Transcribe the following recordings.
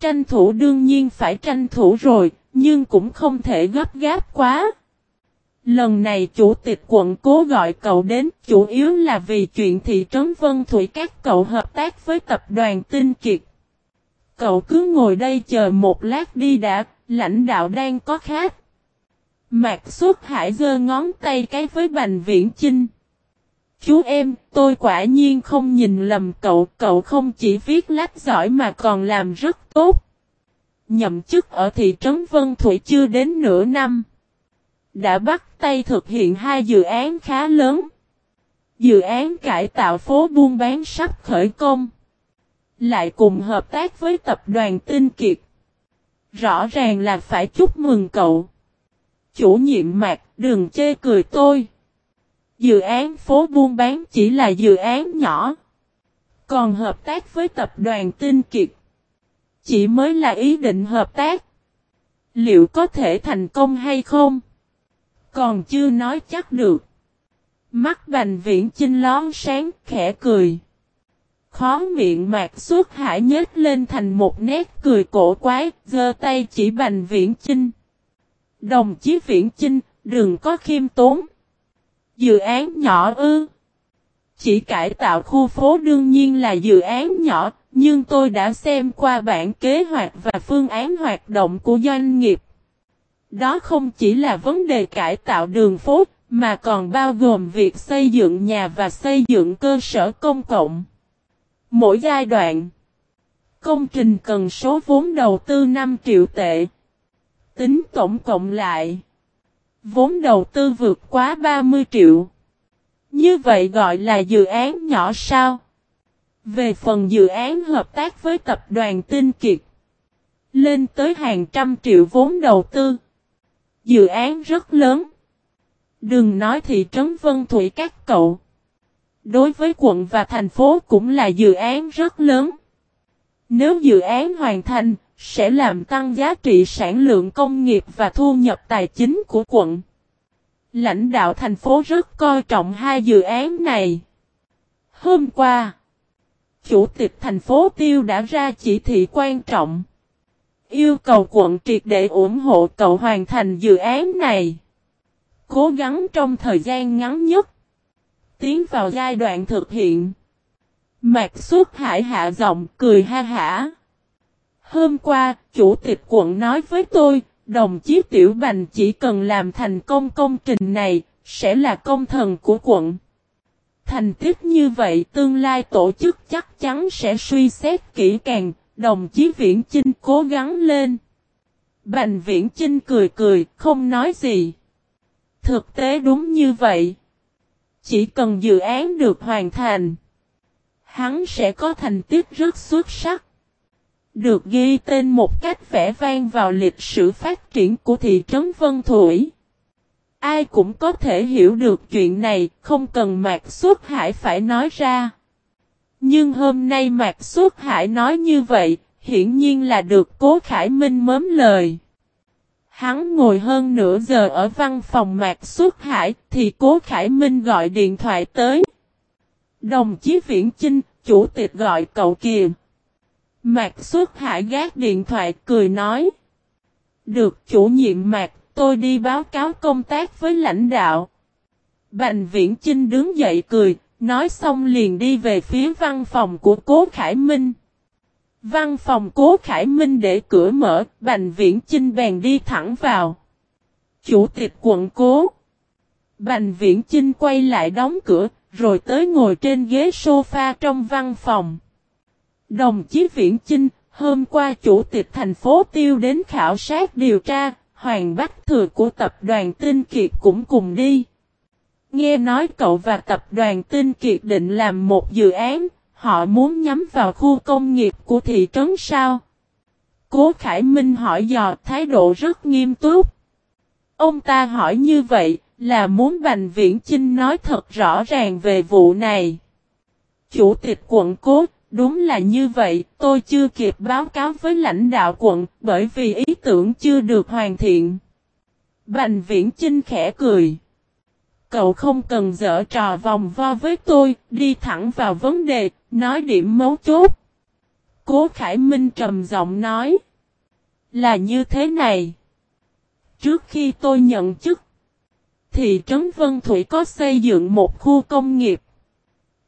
Tranh thủ đương nhiên phải tranh thủ rồi, nhưng cũng không thể gấp gáp quá. Lần này chủ tịch quận cố gọi cậu đến chủ yếu là vì chuyện thị trấn Vân Thủy các cậu hợp tác với tập đoàn Tinh Kiệt. Cậu cứ ngồi đây chờ một lát đi đã, lãnh đạo đang có khác. Mạc xuất hải giơ ngón tay cái với Bành Viễn Chinh. Chú em, tôi quả nhiên không nhìn lầm cậu, cậu không chỉ viết lách giỏi mà còn làm rất tốt. Nhậm chức ở thị trấn Vân Thủy chưa đến nửa năm. Đã bắt tay thực hiện hai dự án khá lớn. Dự án cải tạo phố buôn bán sắp khởi công. Lại cùng hợp tác với tập đoàn Tinh Kiệt. Rõ ràng là phải chúc mừng cậu. Chủ nhiệm mạc, đừng chê cười tôi. Dự án phố buôn bán chỉ là dự án nhỏ. Còn hợp tác với tập đoàn Tinh Kiệt. Chỉ mới là ý định hợp tác. Liệu có thể thành công hay không? Còn chưa nói chắc được. Mắt bành viễn chinh lón sáng khẽ cười. Khó miệng mạc suốt hải nhếch lên thành một nét cười cổ quái, giơ tay chỉ bành viễn chinh. Đồng chí viễn chinh, đừng có khiêm tốn. Dự án nhỏ ư. Chỉ cải tạo khu phố đương nhiên là dự án nhỏ, nhưng tôi đã xem qua bản kế hoạch và phương án hoạt động của doanh nghiệp. Đó không chỉ là vấn đề cải tạo đường phố, mà còn bao gồm việc xây dựng nhà và xây dựng cơ sở công cộng. Mỗi giai đoạn, công trình cần số vốn đầu tư 5 triệu tệ. Tính tổng cộng lại, vốn đầu tư vượt quá 30 triệu. Như vậy gọi là dự án nhỏ sao? Về phần dự án hợp tác với tập đoàn Tinh Kiệt, lên tới hàng trăm triệu vốn đầu tư. Dự án rất lớn. Đừng nói thị trấn Vân Thủy các cậu. Đối với quận và thành phố cũng là dự án rất lớn. Nếu dự án hoàn thành, sẽ làm tăng giá trị sản lượng công nghiệp và thu nhập tài chính của quận. Lãnh đạo thành phố rất coi trọng hai dự án này. Hôm qua, Chủ tịch thành phố Tiêu đã ra chỉ thị quan trọng. Yêu cầu quận triệt để ủng hộ cậu hoàn thành dự án này. Cố gắng trong thời gian ngắn nhất. Tiến vào giai đoạn thực hiện. Mạc suốt hải hạ giọng cười ha hả. Hôm qua, chủ tịch quận nói với tôi, đồng chí Tiểu Bành chỉ cần làm thành công công trình này, sẽ là công thần của quận. Thành tích như vậy tương lai tổ chức chắc chắn sẽ suy xét kỹ càng, đồng chí Viễn Chinh cố gắng lên. Bành Viễn Chinh cười cười, không nói gì. Thực tế đúng như vậy. Chỉ cần dự án được hoàn thành, hắn sẽ có thành tích rất xuất sắc. Được ghi tên một cách vẽ vang vào lịch sử phát triển của thị trấn Vân Thủy. Ai cũng có thể hiểu được chuyện này, không cần Mạc Xuất Hải phải nói ra. Nhưng hôm nay Mạc Xuất Hải nói như vậy, hiển nhiên là được Cố Khải Minh mớm lời. Hắn ngồi hơn nửa giờ ở văn phòng Mạc Xuất Hải, thì Cố Khải Minh gọi điện thoại tới. Đồng chí Viễn Chinh, chủ tịch gọi cậu kìa. Mạc Xuất Hải gác điện thoại cười nói. Được chủ nhiệm Mạc tôi đi báo cáo công tác với lãnh đạo. Bành Viễn Chinh đứng dậy cười, nói xong liền đi về phía văn phòng của Cố Khải Minh. Văn phòng Cố Khải Minh để cửa mở, Bành Viễn Chinh bèn đi thẳng vào. Chủ tịch quận Cố. Bành Viễn Chinh quay lại đóng cửa, rồi tới ngồi trên ghế sofa trong văn phòng. Đồng chí Viễn Chinh, hôm qua chủ tịch thành phố tiêu đến khảo sát điều tra, Hoàng Bách Thừa của tập đoàn Tinh Kiệt cũng cùng đi. Nghe nói cậu và tập đoàn Tinh Kiệt định làm một dự án, họ muốn nhắm vào khu công nghiệp của thị trấn sao? Cố Khải Minh hỏi dò thái độ rất nghiêm túc. Ông ta hỏi như vậy là muốn Bành Viễn Chinh nói thật rõ ràng về vụ này. Chủ tịch quận Cố Đúng là như vậy, tôi chưa kịp báo cáo với lãnh đạo quận, bởi vì ý tưởng chưa được hoàn thiện. Bành viễn Trinh khẽ cười. Cậu không cần dở trò vòng vo với tôi, đi thẳng vào vấn đề, nói điểm mấu chốt. Cố Khải Minh trầm giọng nói. Là như thế này. Trước khi tôi nhận chức, thị trấn Vân Thủy có xây dựng một khu công nghiệp.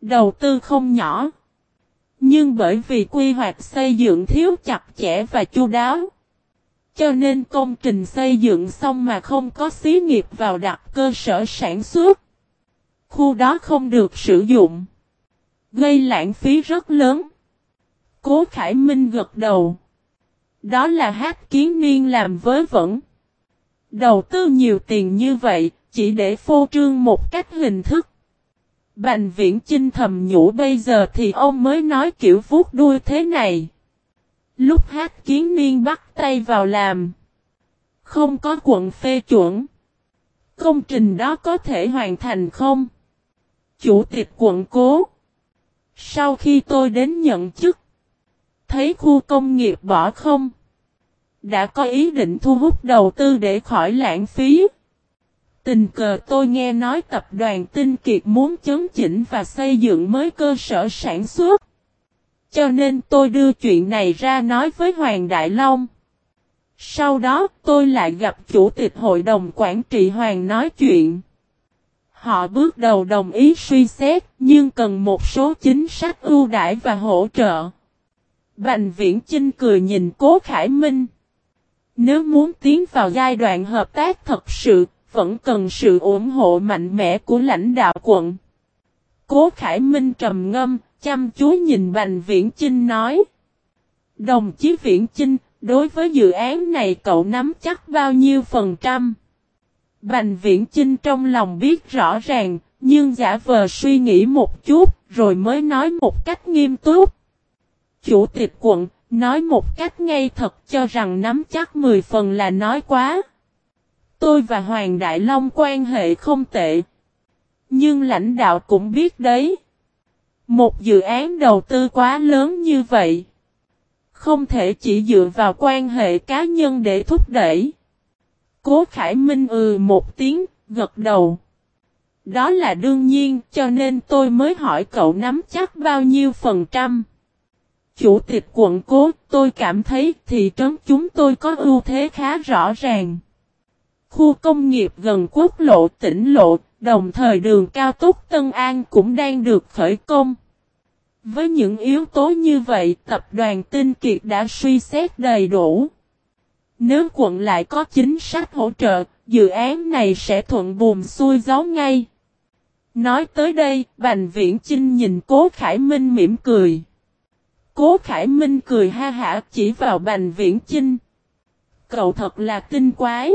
Đầu tư không nhỏ. Nhưng bởi vì quy hoạch xây dựng thiếu chặt chẽ và chu đáo. Cho nên công trình xây dựng xong mà không có xí nghiệp vào đặt cơ sở sản xuất. Khu đó không được sử dụng. Gây lãng phí rất lớn. Cố Khải Minh gật đầu. Đó là hát kiến niên làm với vẫn. Đầu tư nhiều tiền như vậy, chỉ để phô trương một cách hình thức. Bành viễn chinh thầm nhủ bây giờ thì ông mới nói kiểu vuốt đuôi thế này. Lúc hát kiến niên bắt tay vào làm. Không có quận phê chuẩn. Công trình đó có thể hoàn thành không? Chủ tịch quận cố. Sau khi tôi đến nhận chức. Thấy khu công nghiệp bỏ không? Đã có ý định thu hút đầu tư để khỏi lãng phí. Tình cờ tôi nghe nói tập đoàn Tinh Kiệt muốn chấn chỉnh và xây dựng mới cơ sở sản xuất. Cho nên tôi đưa chuyện này ra nói với Hoàng Đại Long. Sau đó tôi lại gặp Chủ tịch Hội đồng Quản trị Hoàng nói chuyện. Họ bước đầu đồng ý suy xét nhưng cần một số chính sách ưu đãi và hỗ trợ. Bành Viễn Chinh cười nhìn Cố Khải Minh. Nếu muốn tiến vào giai đoạn hợp tác thật sự, vẫn cần sự ủng hộ mạnh mẽ của lãnh đạo quận. Cố Khải Minh trầm ngâm, chăm chú nhìn Bành Viễn Chinh nói. Đồng chí Viễn Chinh, đối với dự án này cậu nắm chắc bao nhiêu phần trăm? Bành Viễn Chinh trong lòng biết rõ ràng, nhưng giả vờ suy nghĩ một chút, rồi mới nói một cách nghiêm túc. Chủ tịch quận, nói một cách ngay thật cho rằng nắm chắc 10 phần là nói quá. Tôi và Hoàng Đại Long quan hệ không tệ. Nhưng lãnh đạo cũng biết đấy. Một dự án đầu tư quá lớn như vậy. Không thể chỉ dựa vào quan hệ cá nhân để thúc đẩy. Cố Khải Minh ừ một tiếng, gật đầu. Đó là đương nhiên cho nên tôi mới hỏi cậu nắm chắc bao nhiêu phần trăm. Chủ tịch quận cố, tôi cảm thấy thị trấn chúng tôi có ưu thế khá rõ ràng. Khu công nghiệp gần quốc lộ tỉnh lộ, đồng thời đường cao tốc Tân An cũng đang được khởi công. Với những yếu tố như vậy, tập đoàn Tinh Kiệt đã suy xét đầy đủ. Nếu quận lại có chính sách hỗ trợ, dự án này sẽ thuận buồm xuôi gió ngay. Nói tới đây, Bành Viễn Chinh nhìn Cố Khải Minh mỉm cười. Cố Khải Minh cười ha hả chỉ vào Bành Viễn Chinh. Cậu thật là tinh quái.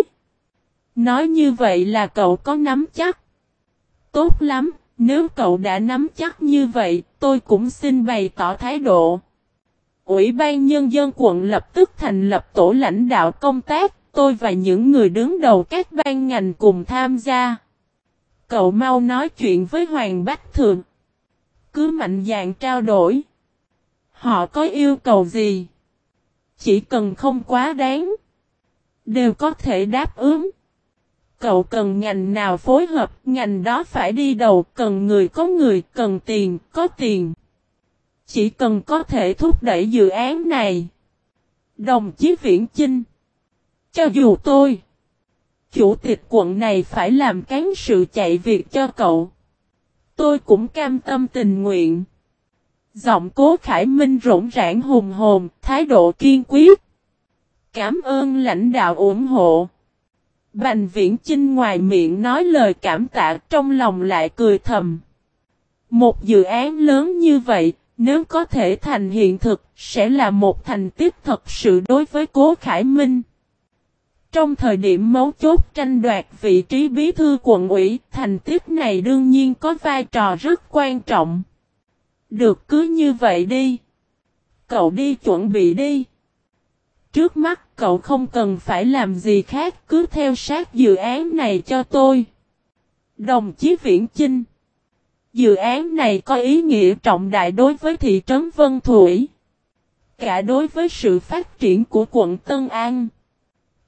Nói như vậy là cậu có nắm chắc. Tốt lắm, nếu cậu đã nắm chắc như vậy, tôi cũng xin bày tỏ thái độ. Ủy ban Nhân dân quận lập tức thành lập tổ lãnh đạo công tác, tôi và những người đứng đầu các ban ngành cùng tham gia. Cậu mau nói chuyện với Hoàng Bách Thường. Cứ mạnh dạn trao đổi. Họ có yêu cầu gì? Chỉ cần không quá đáng. Đều có thể đáp ứng. Cậu cần ngành nào phối hợp, ngành đó phải đi đầu, cần người có người, cần tiền, có tiền. Chỉ cần có thể thúc đẩy dự án này. Đồng chí Viễn Chinh. Cho dù tôi, chủ tịch quận này phải làm cán sự chạy việc cho cậu. Tôi cũng cam tâm tình nguyện. Giọng cố Khải Minh rỗng rãng hùng hồn, thái độ kiên quyết. Cảm ơn lãnh đạo ủng hộ. Bành viễn Trinh ngoài miệng nói lời cảm tạ trong lòng lại cười thầm. Một dự án lớn như vậy, nếu có thể thành hiện thực, sẽ là một thành tích thật sự đối với Cố Khải Minh. Trong thời điểm mấu chốt tranh đoạt vị trí bí thư quận ủy, thành tích này đương nhiên có vai trò rất quan trọng. Được cứ như vậy đi. Cậu đi chuẩn bị đi. Trước mắt cậu không cần phải làm gì khác cứ theo sát dự án này cho tôi. Đồng chí Viễn Chinh Dự án này có ý nghĩa trọng đại đối với thị trấn Vân Thủy. Cả đối với sự phát triển của quận Tân An.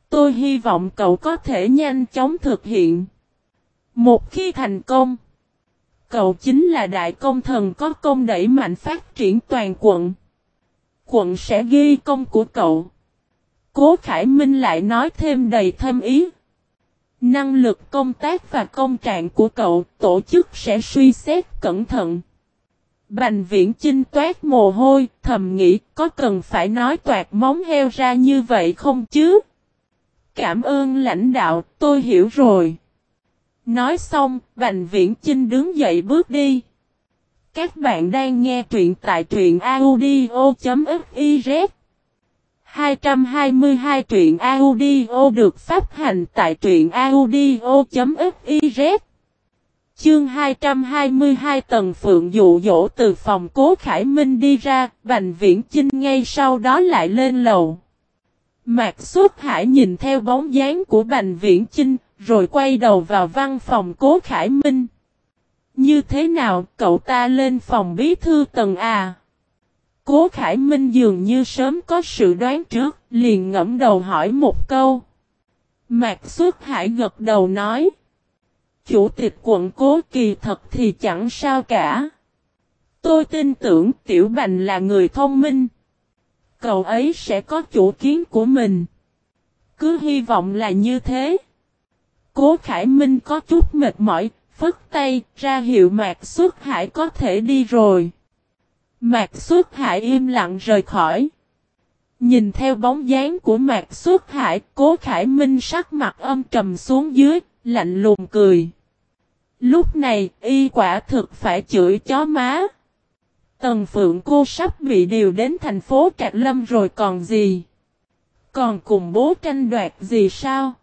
Tôi hy vọng cậu có thể nhanh chóng thực hiện. Một khi thành công, cậu chính là đại công thần có công đẩy mạnh phát triển toàn quận. quận sẽ ghi công của cậu. Cố Khải Minh lại nói thêm đầy thêm ý. Năng lực công tác và công trạng của cậu tổ chức sẽ suy xét cẩn thận. Bành viễn chinh toát mồ hôi, thầm nghĩ có cần phải nói toạt móng heo ra như vậy không chứ? Cảm ơn lãnh đạo, tôi hiểu rồi. Nói xong, Bành Viễn Chinh đứng dậy bước đi. Các bạn đang nghe truyện tại truyện audio.fif 222 truyện audio được phát hành tại truyện audio.fiz Chương 222 tầng phượng dụ dỗ từ phòng cố Khải Minh đi ra, Bành Viễn Chinh ngay sau đó lại lên lầu. Mạc Xuất Hải nhìn theo bóng dáng của Bành Viễn Chinh, rồi quay đầu vào văn phòng cố Khải Minh. Như thế nào cậu ta lên phòng bí thư tầng A? Cố Khải Minh dường như sớm có sự đoán trước, liền ngẫm đầu hỏi một câu. Mạc Xuất Hải gật đầu nói. Chủ tịch quận cố kỳ thật thì chẳng sao cả. Tôi tin tưởng Tiểu Bành là người thông minh. Cậu ấy sẽ có chủ kiến của mình. Cứ hy vọng là như thế. Cố Khải Minh có chút mệt mỏi, phất tay, ra hiệu Mạc Xuất Hải có thể đi rồi. Mạc Xuất Hải im lặng rời khỏi. Nhìn theo bóng dáng của Mạc Xuất Hải, Cố Khải Minh sắc mặt âm trầm xuống dưới, lạnh lùng cười. Lúc này, y quả thực phải chửi chó má. Tần Phượng cô sắp bị điều đến thành phố Trạc Lâm rồi còn gì? Còn cùng bố tranh đoạt gì sao?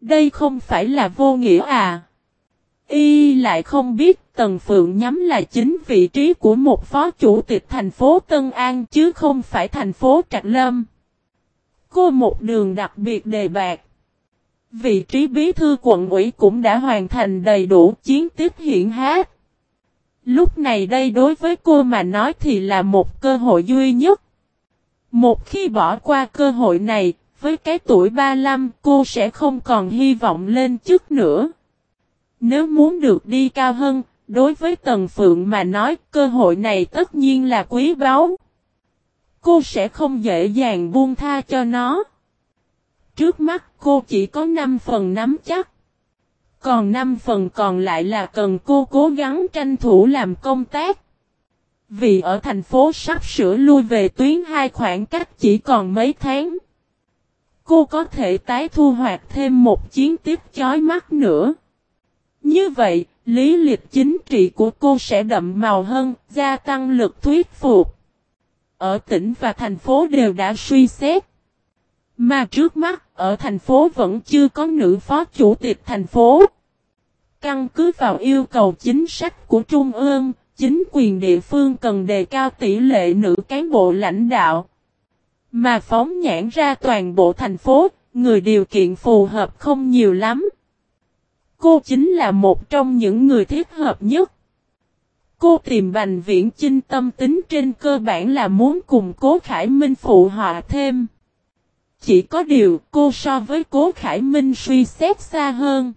Đây không phải là vô nghĩa à? Y lại không biết Tần Phượng nhắm là chính vị trí của một phó chủ tịch thành phố Tân An chứ không phải thành phố Trạch Lâm. Cô một đường đặc biệt đề bạc. Vị trí bí thư quận ủy cũng đã hoàn thành đầy đủ chiến tiếp hiện hát. Lúc này đây đối với cô mà nói thì là một cơ hội duy nhất. Một khi bỏ qua cơ hội này, với cái tuổi 35 cô sẽ không còn hy vọng lên chức nữa. Nếu muốn được đi cao hơn, đối với Tần Phượng mà nói cơ hội này tất nhiên là quý báu. Cô sẽ không dễ dàng buông tha cho nó. Trước mắt cô chỉ có 5 phần nắm chắc. Còn 5 phần còn lại là cần cô cố gắng tranh thủ làm công tác. Vì ở thành phố sắp sửa lui về tuyến hai khoảng cách chỉ còn mấy tháng. Cô có thể tái thu hoạch thêm một chiến tiếp chói mắt nữa. Như vậy, lý lịch chính trị của cô sẽ đậm màu hơn, gia tăng lực thuyết phục. Ở tỉnh và thành phố đều đã suy xét. Mà trước mắt, ở thành phố vẫn chưa có nữ phó chủ tịch thành phố. Căn cứ vào yêu cầu chính sách của Trung ương, chính quyền địa phương cần đề cao tỷ lệ nữ cán bộ lãnh đạo. Mà phóng nhãn ra toàn bộ thành phố, người điều kiện phù hợp không nhiều lắm. Cô chính là một trong những người thích hợp nhất. Cô tìm Bành Viễn Chinh tâm tính trên cơ bản là muốn cùng Cố Khải Minh phụ họa thêm. Chỉ có điều cô so với Cố Khải Minh suy xét xa hơn.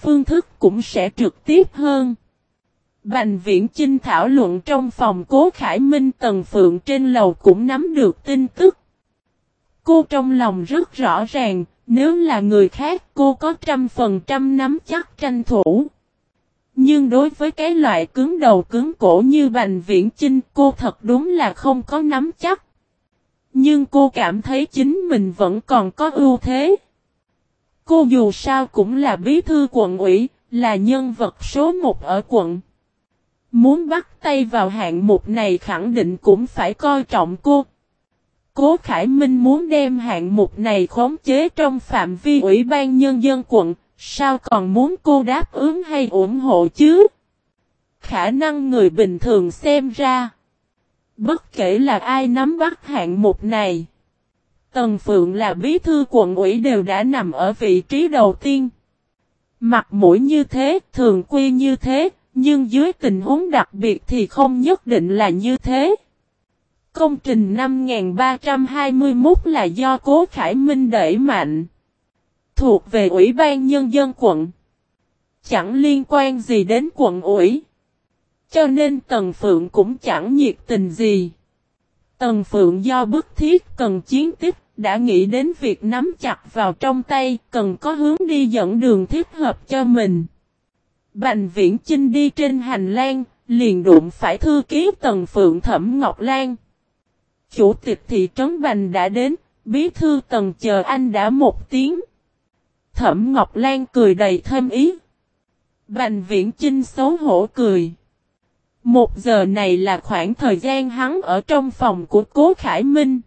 Phương thức cũng sẽ trực tiếp hơn. Bành viễn Chinh thảo luận trong phòng cố Khải Minh Tần Phượng trên lầu cũng nắm được tin tức. Cô trong lòng rất rõ ràng, nếu là người khác cô có trăm phần trăm nắm chắc tranh thủ. Nhưng đối với cái loại cứng đầu cứng cổ như Bành Viễn Chinh cô thật đúng là không có nắm chắc. Nhưng cô cảm thấy chính mình vẫn còn có ưu thế. Cô dù sao cũng là bí thư quận ủy, là nhân vật số một ở quận. Muốn bắt tay vào hạng mục này khẳng định cũng phải coi trọng cô. Cố Khải Minh muốn đem hạng mục này khống chế trong phạm vi ủy ban nhân dân quận, sao còn muốn cô đáp ứng hay ủng hộ chứ? Khả năng người bình thường xem ra. Bất kể là ai nắm bắt hạng mục này. Tần Phượng là bí thư quận ủy đều đã nằm ở vị trí đầu tiên. Mặt mũi như thế, thường quy như thế, nhưng dưới tình huống đặc biệt thì không nhất định là như thế. Công trình 5321 là do Cố Khải Minh đẩy mạnh. Thuộc về Ủy ban Nhân dân quận. Chẳng liên quan gì đến quận ủy. Cho nên Tần Phượng cũng chẳng nhiệt tình gì. Tần Phượng do bức thiết cần chiến tích, đã nghĩ đến việc nắm chặt vào trong tay, cần có hướng đi dẫn đường thích hợp cho mình. Bành Viễn Chinh đi trên hành lang, liền đụng phải thư ký Tần Phượng Thẩm Ngọc Lan. Chủ tịch thị trấn Bành đã đến, bí thư Tần chờ anh đã một tiếng. Thẩm Ngọc Lan cười đầy thêm ý. Bành Viễn Chinh xấu hổ cười. Một giờ này là khoảng thời gian hắn ở trong phòng của Cố Khải Minh.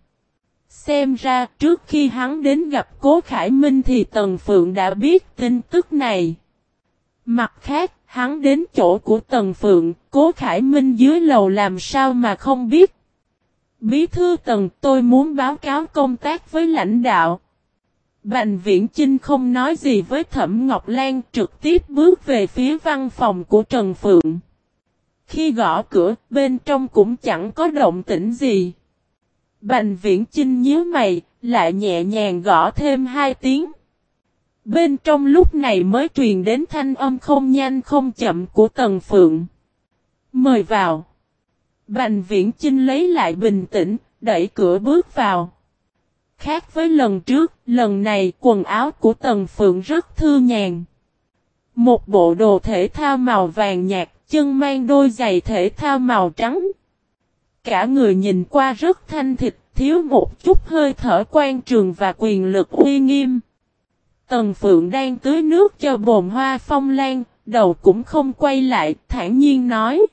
Xem ra trước khi hắn đến gặp Cố Khải Minh thì Tần Phượng đã biết tin tức này. Mặt khác, hắn đến chỗ của Tần Phượng, Cố Khải Minh dưới lầu làm sao mà không biết. Bí thư Tần tôi muốn báo cáo công tác với lãnh đạo. Bành Viễn Chinh không nói gì với Thẩm Ngọc Lan trực tiếp bước về phía văn phòng của Trần Phượng. Khi gõ cửa, bên trong cũng chẳng có động tĩnh gì. Bành Viễn Chinh nhớ mày, lại nhẹ nhàng gõ thêm hai tiếng. Bên trong lúc này mới truyền đến thanh âm không nhanh không chậm của Tần Phượng. Mời vào. Bành Viễn Chinh lấy lại bình tĩnh, đẩy cửa bước vào. Khác với lần trước, lần này quần áo của Tần Phượng rất thư nhàn. Một bộ đồ thể thao màu vàng nhạt, chân mang đôi giày thể thao màu trắng. Cả người nhìn qua rất thanh thịt, thiếu một chút hơi thở quan trường và quyền lực uy nghiêm. Tần Phượng đang tưới nước cho bồn hoa phong lan, đầu cũng không quay lại, thản nhiên nói.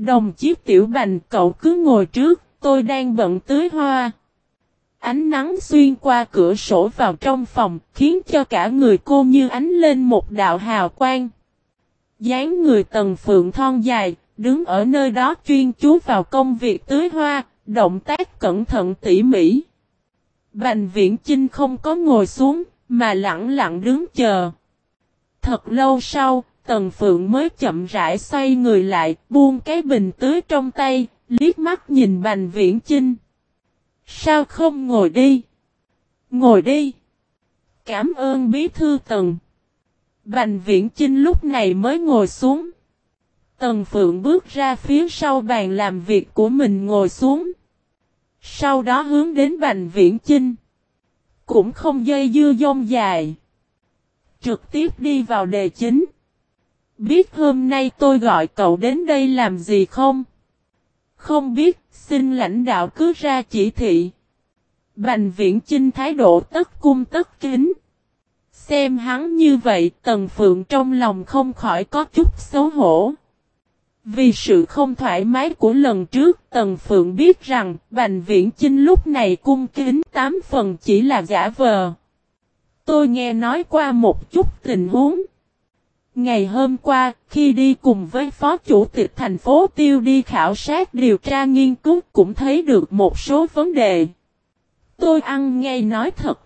Đồng chiếc tiểu bành cậu cứ ngồi trước, tôi đang bận tưới hoa. Ánh nắng xuyên qua cửa sổ vào trong phòng, khiến cho cả người cô như ánh lên một đạo hào quang. dáng người tần phượng thon dài, đứng ở nơi đó chuyên chú vào công việc tưới hoa, động tác cẩn thận tỉ mỉ. Bành viễn Chinh không có ngồi xuống, mà lặng lặng đứng chờ. Thật lâu sau, Tần Phượng mới chậm rãi xoay người lại, buông cái bình tưới trong tay, liếc mắt nhìn Bành Viễn Chinh. Sao không ngồi đi? Ngồi đi. Cảm ơn bí thư Tần. Bành Viễn Chinh lúc này mới ngồi xuống. Tần Phượng bước ra phía sau bàn làm việc của mình ngồi xuống. Sau đó hướng đến Bành Viễn Chinh. Cũng không dây dưa dông dài. Trực tiếp đi vào đề chính. Biết hôm nay tôi gọi cậu đến đây làm gì không? Không biết, xin lãnh đạo cứ ra chỉ thị. Bành viễn chinh thái độ tất cung tất kính. Xem hắn như vậy, Tần Phượng trong lòng không khỏi có chút xấu hổ. Vì sự không thoải mái của lần trước, Tần Phượng biết rằng, Bành Viễn Chinh lúc này cung kính tám phần chỉ là giả vờ. Tôi nghe nói qua một chút tình huống. Ngày hôm qua, khi đi cùng với Phó Chủ tịch thành phố Tiêu đi khảo sát điều tra nghiên cứu cũng thấy được một số vấn đề. Tôi ăn ngay nói thật.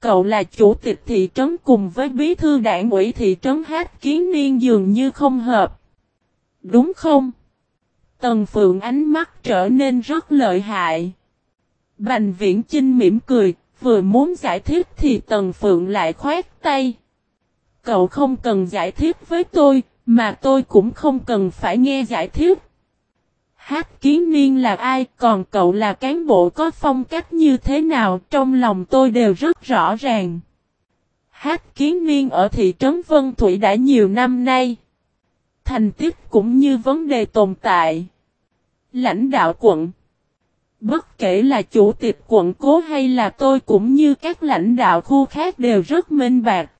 Cậu là chủ tịch thị trấn cùng với bí thư đảng ủy thị trấn Hát Kiến Niên dường như không hợp. Đúng không? Tần Phượng ánh mắt trở nên rất lợi hại. Bành Viễn Chinh mỉm cười, vừa muốn giải thích thì Tần Phượng lại khoét tay. Cậu không cần giải thích với tôi, mà tôi cũng không cần phải nghe giải thích. Hát kiến niên là ai, còn cậu là cán bộ có phong cách như thế nào, trong lòng tôi đều rất rõ ràng. Hát kiến niên ở thị trấn Vân Thủy đã nhiều năm nay. Thành tích cũng như vấn đề tồn tại. Lãnh đạo quận Bất kể là chủ tịch quận cố hay là tôi cũng như các lãnh đạo khu khác đều rất minh bạc.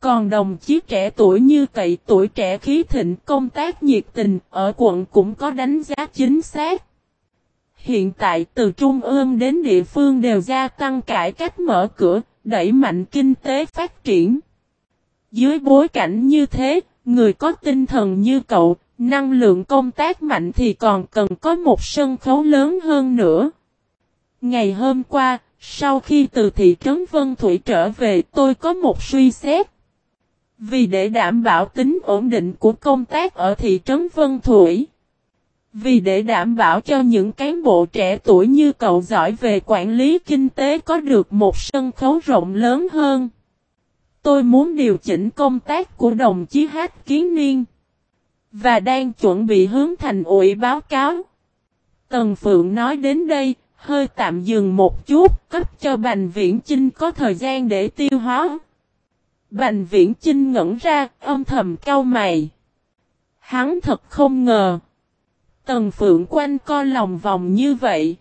Còn đồng chí trẻ tuổi như cậy tuổi trẻ khí thịnh công tác nhiệt tình ở quận cũng có đánh giá chính xác. Hiện tại từ trung ương đến địa phương đều gia tăng cải cách mở cửa, đẩy mạnh kinh tế phát triển. Dưới bối cảnh như thế, người có tinh thần như cậu, năng lượng công tác mạnh thì còn cần có một sân khấu lớn hơn nữa. Ngày hôm qua, sau khi từ thị trấn Vân Thủy trở về tôi có một suy xét. Vì để đảm bảo tính ổn định của công tác ở thị trấn Vân Thủy. Vì để đảm bảo cho những cán bộ trẻ tuổi như cậu giỏi về quản lý kinh tế có được một sân khấu rộng lớn hơn. Tôi muốn điều chỉnh công tác của đồng chí Hát Kiến Niên. Và đang chuẩn bị hướng thành ủy báo cáo. Tần Phượng nói đến đây, hơi tạm dừng một chút, cấp cho Bành Viễn Chinh có thời gian để tiêu hóa. Bành Viễn Chinh ngẩn ra, âm thầm cau mày. Hắn thật không ngờ. Tần Phượng quanh co lòng vòng như vậy.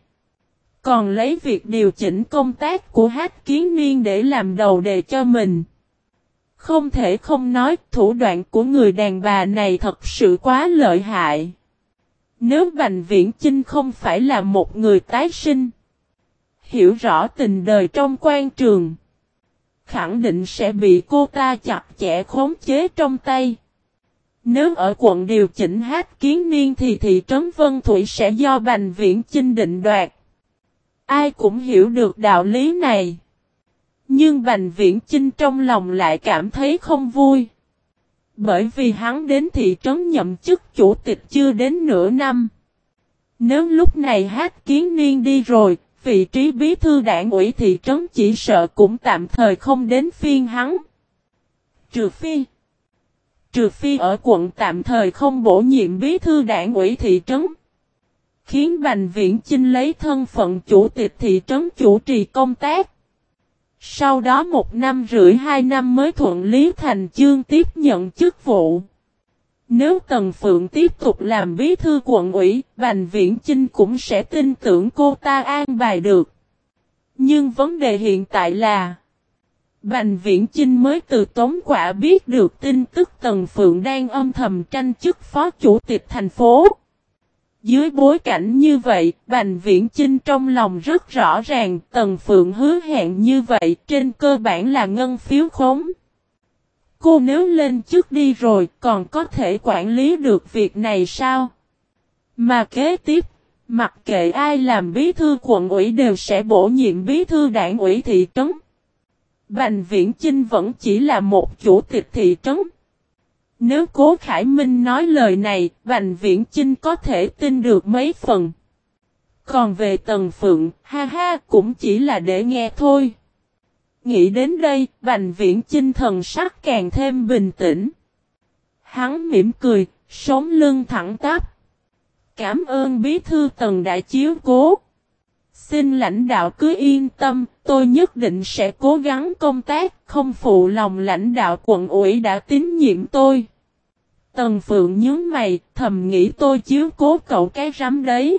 Còn lấy việc điều chỉnh công tác của Hát Kiến Niên để làm đầu đề cho mình. Không thể không nói thủ đoạn của người đàn bà này thật sự quá lợi hại. Nếu Bành Viễn Chinh không phải là một người tái sinh, hiểu rõ tình đời trong quan trường, khẳng định sẽ bị cô ta chặt chẽ khống chế trong tay. Nếu ở quận điều chỉnh hát kiến niên thì thị trấn Vân Thủy sẽ do Bành Viễn Chinh định đoạt. Ai cũng hiểu được đạo lý này. Nhưng Bành Viễn Chinh trong lòng lại cảm thấy không vui. Bởi vì hắn đến thị trấn nhậm chức chủ tịch chưa đến nửa năm. Nếu lúc này hát kiến niên đi rồi, vị trí bí thư đảng ủy thị trấn chỉ sợ cũng tạm thời không đến phiên hắn. Trừ phi Trừ phi ở quận tạm thời không bổ nhiệm bí thư đảng ủy thị trấn. Khiến Bành Viễn Chinh lấy thân phận chủ tịch thị trấn chủ trì công tác. Sau đó một năm rưỡi hai năm mới thuận lý thành chương tiếp nhận chức vụ. Nếu Tần Phượng tiếp tục làm bí thư quận ủy, Bành Viễn Chinh cũng sẽ tin tưởng cô ta an bài được. Nhưng vấn đề hiện tại là Bành Viễn Chinh mới từ Tống Quả biết được tin tức Tần Phượng đang âm thầm tranh chức phó chủ tịch thành phố. Dưới bối cảnh như vậy, Bành Viễn Chinh trong lòng rất rõ ràng Tần Phượng hứa hẹn như vậy trên cơ bản là ngân phiếu khống. Cô nếu lên trước đi rồi còn có thể quản lý được việc này sao? Mà kế tiếp, mặc kệ ai làm bí thư quận ủy đều sẽ bổ nhiệm bí thư đảng ủy thị trấn. Bành Viễn Chinh vẫn chỉ là một chủ tịch thị trấn. Nếu Cố Khải Minh nói lời này, Bành Viễn Chinh có thể tin được mấy phần. Còn về Tần Phượng, ha ha, cũng chỉ là để nghe thôi. Nghĩ đến đây, Bành Viễn Chinh thần sắc càng thêm bình tĩnh. Hắn mỉm cười, sống lưng thẳng tắp. Cảm ơn bí thư Tần đã chiếu cố. Xin lãnh đạo cứ yên tâm, tôi nhất định sẽ cố gắng công tác, không phụ lòng lãnh đạo quận ủy đã tín nhiệm tôi. Tần Phượng nhớ mày, thầm nghĩ tôi chiếu cố cậu cái rắm đấy.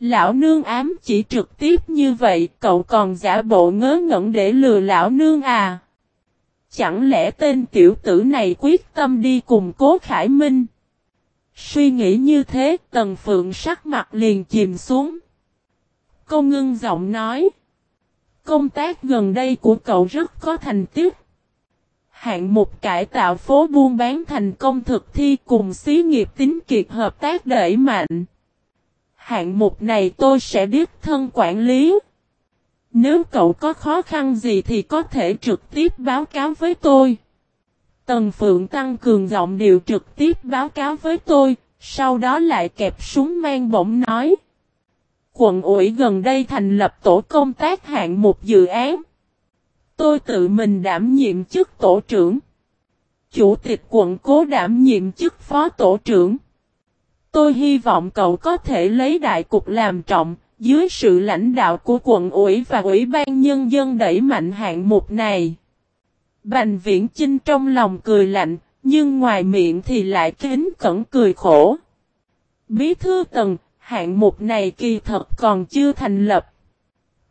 Lão nương ám chỉ trực tiếp như vậy, cậu còn giả bộ ngớ ngẩn để lừa lão nương à? Chẳng lẽ tên tiểu tử này quyết tâm đi cùng cố Khải Minh? Suy nghĩ như thế, Tần Phượng sắc mặt liền chìm xuống. Cô ngưng giọng nói. Công tác gần đây của cậu rất có thành tích. Hạng mục cải tạo phố buôn bán thành công thực thi cùng xí nghiệp tính kiệt hợp tác đẩy mạnh. Hạng mục này tôi sẽ đích thân quản lý. Nếu cậu có khó khăn gì thì có thể trực tiếp báo cáo với tôi. Tần Phượng tăng cường giọng điệu trực tiếp báo cáo với tôi, sau đó lại kẹp súng mang bổng nói. Quận ủy gần đây thành lập tổ công tác hạng mục dự án. Tôi tự mình đảm nhiệm chức tổ trưởng. Chủ tịch quận cố đảm nhiệm chức phó tổ trưởng. Tôi hy vọng cậu có thể lấy đại cục làm trọng, dưới sự lãnh đạo của quận ủy và ủy ban nhân dân đẩy mạnh hạng mục này. Bành viễn Chinh trong lòng cười lạnh, nhưng ngoài miệng thì lại kính cẩn cười khổ. Bí thư tầng, hạng mục này kỳ thật còn chưa thành lập.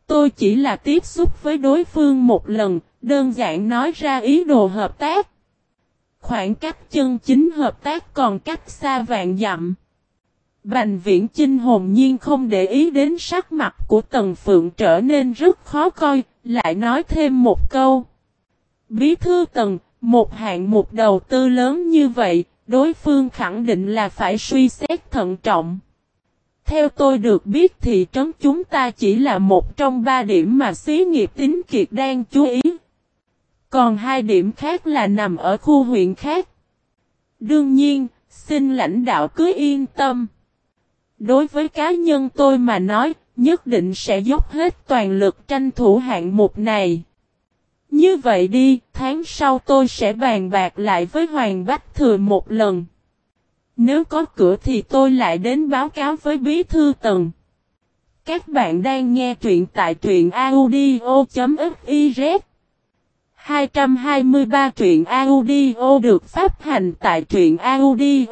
Tôi chỉ là tiếp xúc với đối phương một lần, đơn giản nói ra ý đồ hợp tác. Khoảng cách chân chính hợp tác còn cách xa vạn dặm. Bành viễn Chinh hồn nhiên không để ý đến sắc mặt của Tần Phượng trở nên rất khó coi, lại nói thêm một câu. Bí thư Tần, một hạng mục đầu tư lớn như vậy, đối phương khẳng định là phải suy xét thận trọng. Theo tôi được biết thì trấn chúng ta chỉ là một trong ba điểm mà xí nghiệp tính kiệt đang chú ý. Còn hai điểm khác là nằm ở khu huyện khác. Đương nhiên, xin lãnh đạo cứ yên tâm. Đối với cá nhân tôi mà nói, nhất định sẽ dốc hết toàn lực tranh thủ hạng mục này. Như vậy đi, tháng sau tôi sẽ bàn bạc lại với Hoàng Bách Thừa một lần. Nếu có cửa thì tôi lại đến báo cáo với bí thư tần Các bạn đang nghe truyện tại truyện audio.fiz 223 truyện audio được phát hành tại truyện audio.fiz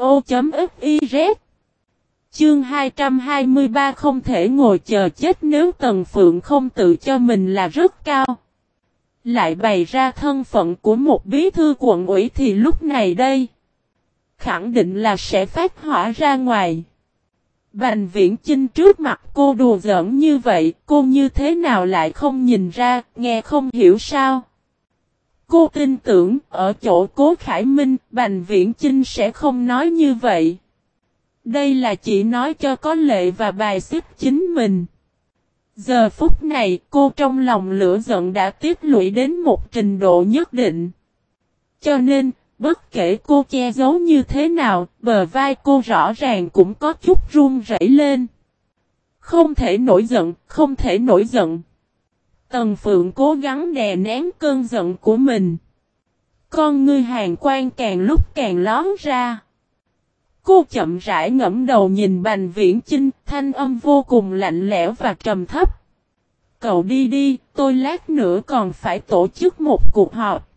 Chương 223 không thể ngồi chờ chết nếu Tần Phượng không tự cho mình là rất cao. Lại bày ra thân phận của một bí thư quận ủy thì lúc này đây. Khẳng định là sẽ phát hỏa ra ngoài. Bành viễn chinh trước mặt cô đùa giỡn như vậy, cô như thế nào lại không nhìn ra, nghe không hiểu sao. Cô tin tưởng, ở chỗ cố Khải Minh, Bành Viễn Chinh sẽ không nói như vậy. Đây là chỉ nói cho có lệ và bài xích chính mình. Giờ phút này cô trong lòng lửa giận đã tiếp lũy đến một trình độ nhất định. Cho nên, bất kể cô che giấu như thế nào, bờ vai cô rõ ràng cũng có chút run rẩy lên. Không thể nổi giận, không thể nổi giận. Tần Phượng cố gắng đè nén cơn giận của mình. Con ngươi hàng quan càng lúc càng lón ra. Cô chậm rãi ngẫm đầu nhìn Bành Viễn Chinh, thanh âm vô cùng lạnh lẽo và trầm thấp. Cậu đi đi, tôi lát nữa còn phải tổ chức một cuộc họp.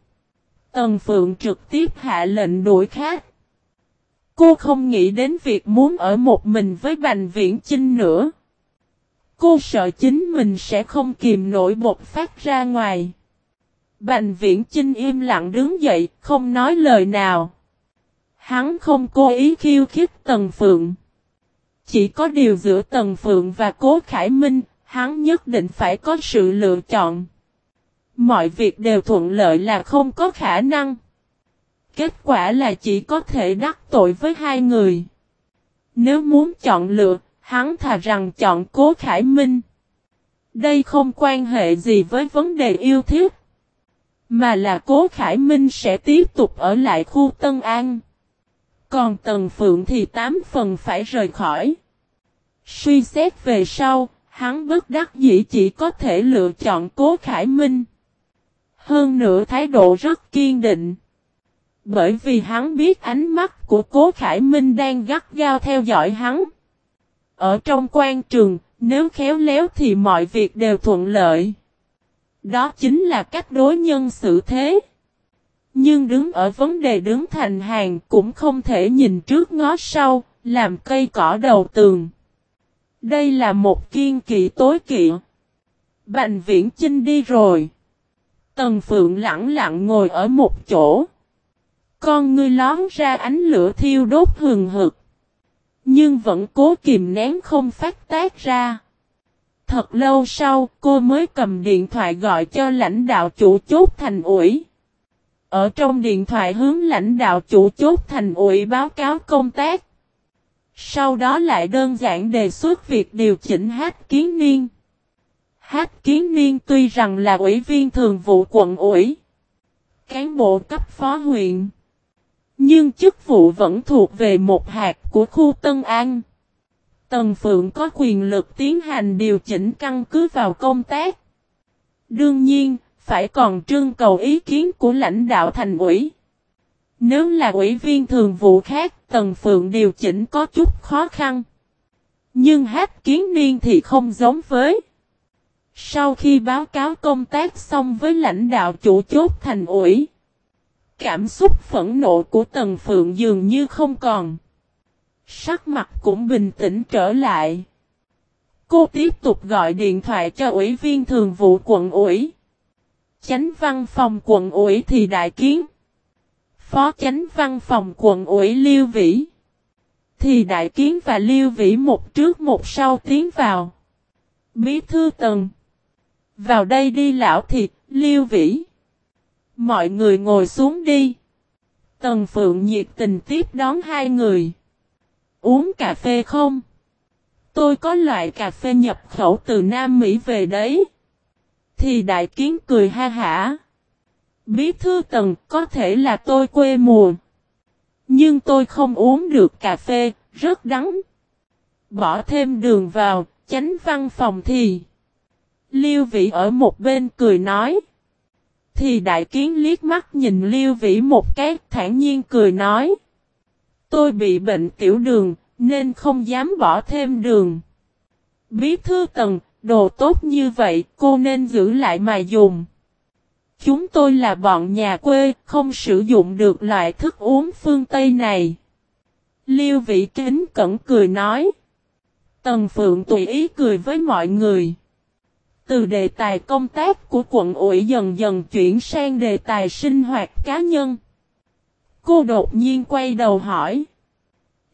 Tần Phượng trực tiếp hạ lệnh đuổi khác. Cô không nghĩ đến việc muốn ở một mình với Bành Viễn Chinh nữa. Cô sợ chính mình sẽ không kìm nổi bột phát ra ngoài. Bành Viễn Chinh im lặng đứng dậy, không nói lời nào. Hắn không cố ý khiêu khích Tần Phượng. Chỉ có điều giữa Tần Phượng và Cố Khải Minh, hắn nhất định phải có sự lựa chọn. Mọi việc đều thuận lợi là không có khả năng. Kết quả là chỉ có thể đắc tội với hai người. Nếu muốn chọn lựa, hắn thà rằng chọn Cố Khải Minh. Đây không quan hệ gì với vấn đề yêu thiết Mà là Cố Khải Minh sẽ tiếp tục ở lại khu Tân An. Còn Tần Phượng thì tám phần phải rời khỏi. Suy xét về sau, hắn bất đắc dĩ chỉ có thể lựa chọn Cố Khải Minh. Hơn nữa thái độ rất kiên định. Bởi vì hắn biết ánh mắt của Cố Khải Minh đang gắt gao theo dõi hắn. Ở trong quan trường, nếu khéo léo thì mọi việc đều thuận lợi. Đó chính là cách đối nhân xử thế. Nhưng đứng ở vấn đề đứng thành hàng cũng không thể nhìn trước ngó sau, làm cây cỏ đầu tường. Đây là một kiên kỵ tối kỵ. Bành viễn chinh đi rồi. Tần Phượng lặng lặng ngồi ở một chỗ. Con ngươi lón ra ánh lửa thiêu đốt hừng hực. Nhưng vẫn cố kìm nén không phát tác ra. Thật lâu sau, cô mới cầm điện thoại gọi cho lãnh đạo chủ chốt thành ủi. Ở trong điện thoại hướng lãnh đạo chủ chốt thành ủy báo cáo công tác. Sau đó lại đơn giản đề xuất việc điều chỉnh hát kiến niên. Hát kiến niên tuy rằng là ủy viên thường vụ quận ủy, cán bộ cấp phó huyện, nhưng chức vụ vẫn thuộc về một hạt của khu Tân An. Tần Phượng có quyền lực tiến hành điều chỉnh căn cứ vào công tác. Đương nhiên, phải còn trưng cầu ý kiến của lãnh đạo thành ủy. Nếu là ủy viên thường vụ khác, Tần Phượng điều chỉnh có chút khó khăn. Nhưng hát kiến niên thì không giống với. Sau khi báo cáo công tác xong với lãnh đạo chủ chốt thành ủy, cảm xúc phẫn nộ của Tần Phượng dường như không còn. Sắc mặt cũng bình tĩnh trở lại. Cô tiếp tục gọi điện thoại cho ủy viên thường vụ quận ủy. Chánh văn phòng quận ủy thì đại kiến. Phó chánh văn phòng quận ủy Liêu Vĩ. Thì đại kiến và Liêu Vĩ một trước một sau tiến vào. Bí thư tần. Vào đây đi lão thịt, Liêu Vĩ. Mọi người ngồi xuống đi. Tần Phượng nhiệt tình tiếp đón hai người. Uống cà phê không? Tôi có loại cà phê nhập khẩu từ Nam Mỹ về đấy. Thì đại kiến cười ha hả. Bí thư tầng có thể là tôi quê mùa. Nhưng tôi không uống được cà phê, rất đắng. Bỏ thêm đường vào, tránh văn phòng thì. Liêu Vĩ ở một bên cười nói. Thì đại kiến liếc mắt nhìn Liêu Vĩ một cái thản nhiên cười nói. Tôi bị bệnh tiểu đường, nên không dám bỏ thêm đường. Bí thư tần, đồ tốt như vậy, cô nên giữ lại mà dùng. Chúng tôi là bọn nhà quê, không sử dụng được loại thức uống phương Tây này. Liêu vị kính cẩn cười nói. Tần Phượng tùy ý cười với mọi người. Từ đề tài công tác của quận ủy dần dần chuyển sang đề tài sinh hoạt cá nhân. Cô đột nhiên quay đầu hỏi.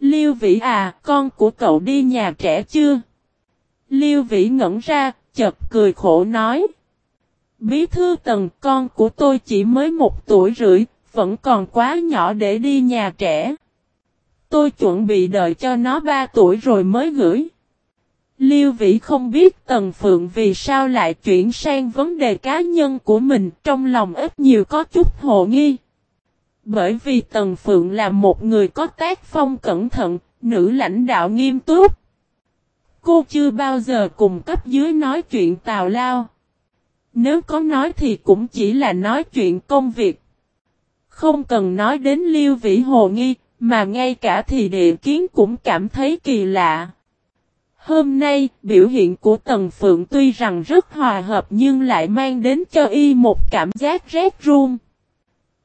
Liêu Vĩ à, con của cậu đi nhà trẻ chưa? Liêu Vĩ ngẩn ra, chợt cười khổ nói. Bí thư tần con của tôi chỉ mới một tuổi rưỡi, vẫn còn quá nhỏ để đi nhà trẻ. Tôi chuẩn bị đợi cho nó ba tuổi rồi mới gửi. Liêu Vĩ không biết Tần Phượng vì sao lại chuyển sang vấn đề cá nhân của mình trong lòng ít nhiều có chút hồ nghi. Bởi vì Tần Phượng là một người có tác phong cẩn thận, nữ lãnh đạo nghiêm túc. Cô chưa bao giờ cùng cấp dưới nói chuyện tào lao. Nếu có nói thì cũng chỉ là nói chuyện công việc. Không cần nói đến Liêu Vĩ hồ nghi, mà ngay cả thì địa kiến cũng cảm thấy kỳ lạ. Hôm nay, biểu hiện của Tần Phượng tuy rằng rất hòa hợp nhưng lại mang đến cho y một cảm giác rét run.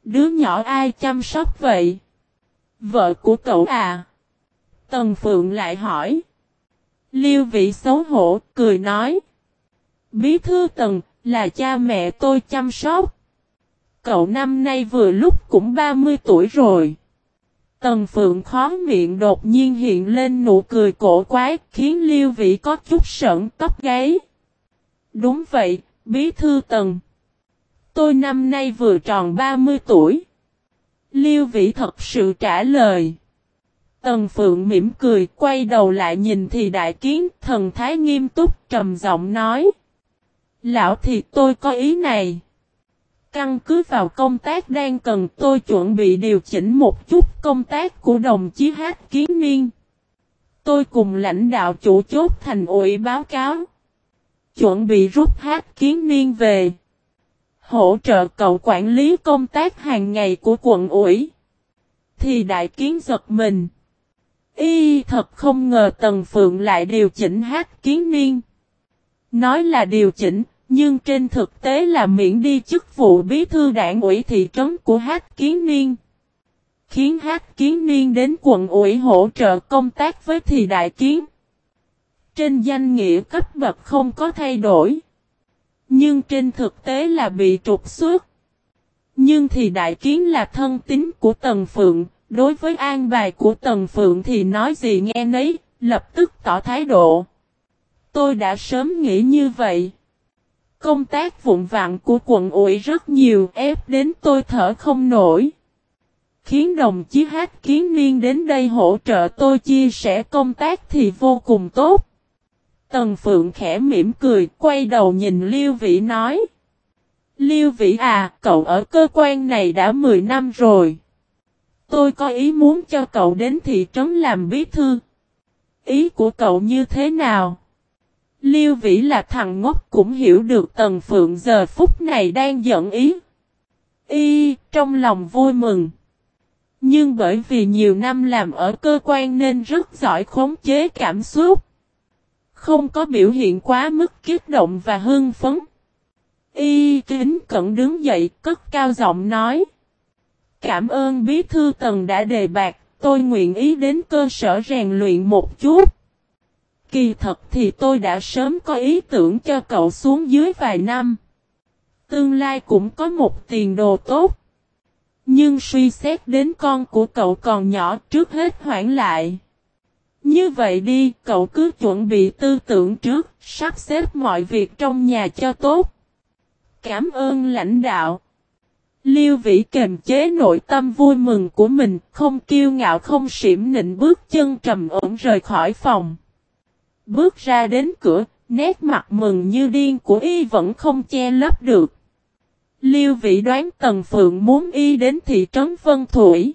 Đứa nhỏ ai chăm sóc vậy? Vợ của cậu à? Tần Phượng lại hỏi. Liêu vị xấu hổ, cười nói. Bí thư Tần, là cha mẹ tôi chăm sóc. Cậu năm nay vừa lúc cũng 30 tuổi rồi. Tần Phượng khó miệng đột nhiên hiện lên nụ cười cổ quái, khiến Liêu Vĩ có chút sợn tóc gáy. Đúng vậy, bí thư Tần. Tôi năm nay vừa tròn 30 tuổi. Liêu Vĩ thật sự trả lời. Tần Phượng mỉm cười, quay đầu lại nhìn thì đại kiến, thần thái nghiêm túc, trầm giọng nói. Lão thì tôi có ý này. Căn cứ vào công tác đang cần tôi chuẩn bị điều chỉnh một chút công tác của đồng chí Hát Kiến Niên. Tôi cùng lãnh đạo chủ chốt thành ủy báo cáo. Chuẩn bị rút Hát Kiến Niên về. Hỗ trợ cậu quản lý công tác hàng ngày của quận ủy. Thì đại kiến giật mình. Y thật không ngờ Tần Phượng lại điều chỉnh Hát Kiến Niên. Nói là điều chỉnh, nhưng trên thực tế là miễn đi chức vụ bí thư đảng ủy thị trấn của Hát Kiến Niên. Khiến Hát Kiến Niên đến quận ủy hỗ trợ công tác với Thị đại kiến. Trên danh nghĩa cấp bậc không có thay đổi. Nhưng trên thực tế là bị trục xuất. Nhưng thì đại kiến là thân tín của Tần Phượng, đối với an bài của Tần Phượng thì nói gì nghe nấy, lập tức tỏ thái độ. Tôi đã sớm nghĩ như vậy. Công tác vụn vặn của quận ủy rất nhiều ép đến tôi thở không nổi. Khiến đồng chí hát kiến niên đến đây hỗ trợ tôi chia sẻ công tác thì vô cùng tốt. Tần Phượng khẽ mỉm cười, quay đầu nhìn Liêu Vĩ nói. Liêu Vĩ à, cậu ở cơ quan này đã 10 năm rồi. Tôi có ý muốn cho cậu đến thị trấn làm bí thư. Ý của cậu như thế nào? Liêu Vĩ là thằng ngốc cũng hiểu được Tần Phượng giờ phút này đang giận ý. Y, trong lòng vui mừng. Nhưng bởi vì nhiều năm làm ở cơ quan nên rất giỏi khống chế cảm xúc. Không có biểu hiện quá mức kích động và hưng phấn. Y kính cẩn đứng dậy cất cao giọng nói. Cảm ơn bí thư tần đã đề bạc, tôi nguyện ý đến cơ sở rèn luyện một chút. Kỳ thật thì tôi đã sớm có ý tưởng cho cậu xuống dưới vài năm. Tương lai cũng có một tiền đồ tốt. Nhưng suy xét đến con của cậu còn nhỏ trước hết hoãn lại. Như vậy đi, cậu cứ chuẩn bị tư tưởng trước, sắp xếp mọi việc trong nhà cho tốt. Cảm ơn lãnh đạo. Liêu Vĩ kềm chế nội tâm vui mừng của mình, không kiêu ngạo không xỉm nịnh bước chân trầm ổn rời khỏi phòng. Bước ra đến cửa, nét mặt mừng như điên của y vẫn không che lấp được. Liêu Vĩ đoán Tần Phượng muốn y đến thị trấn Vân Thủy.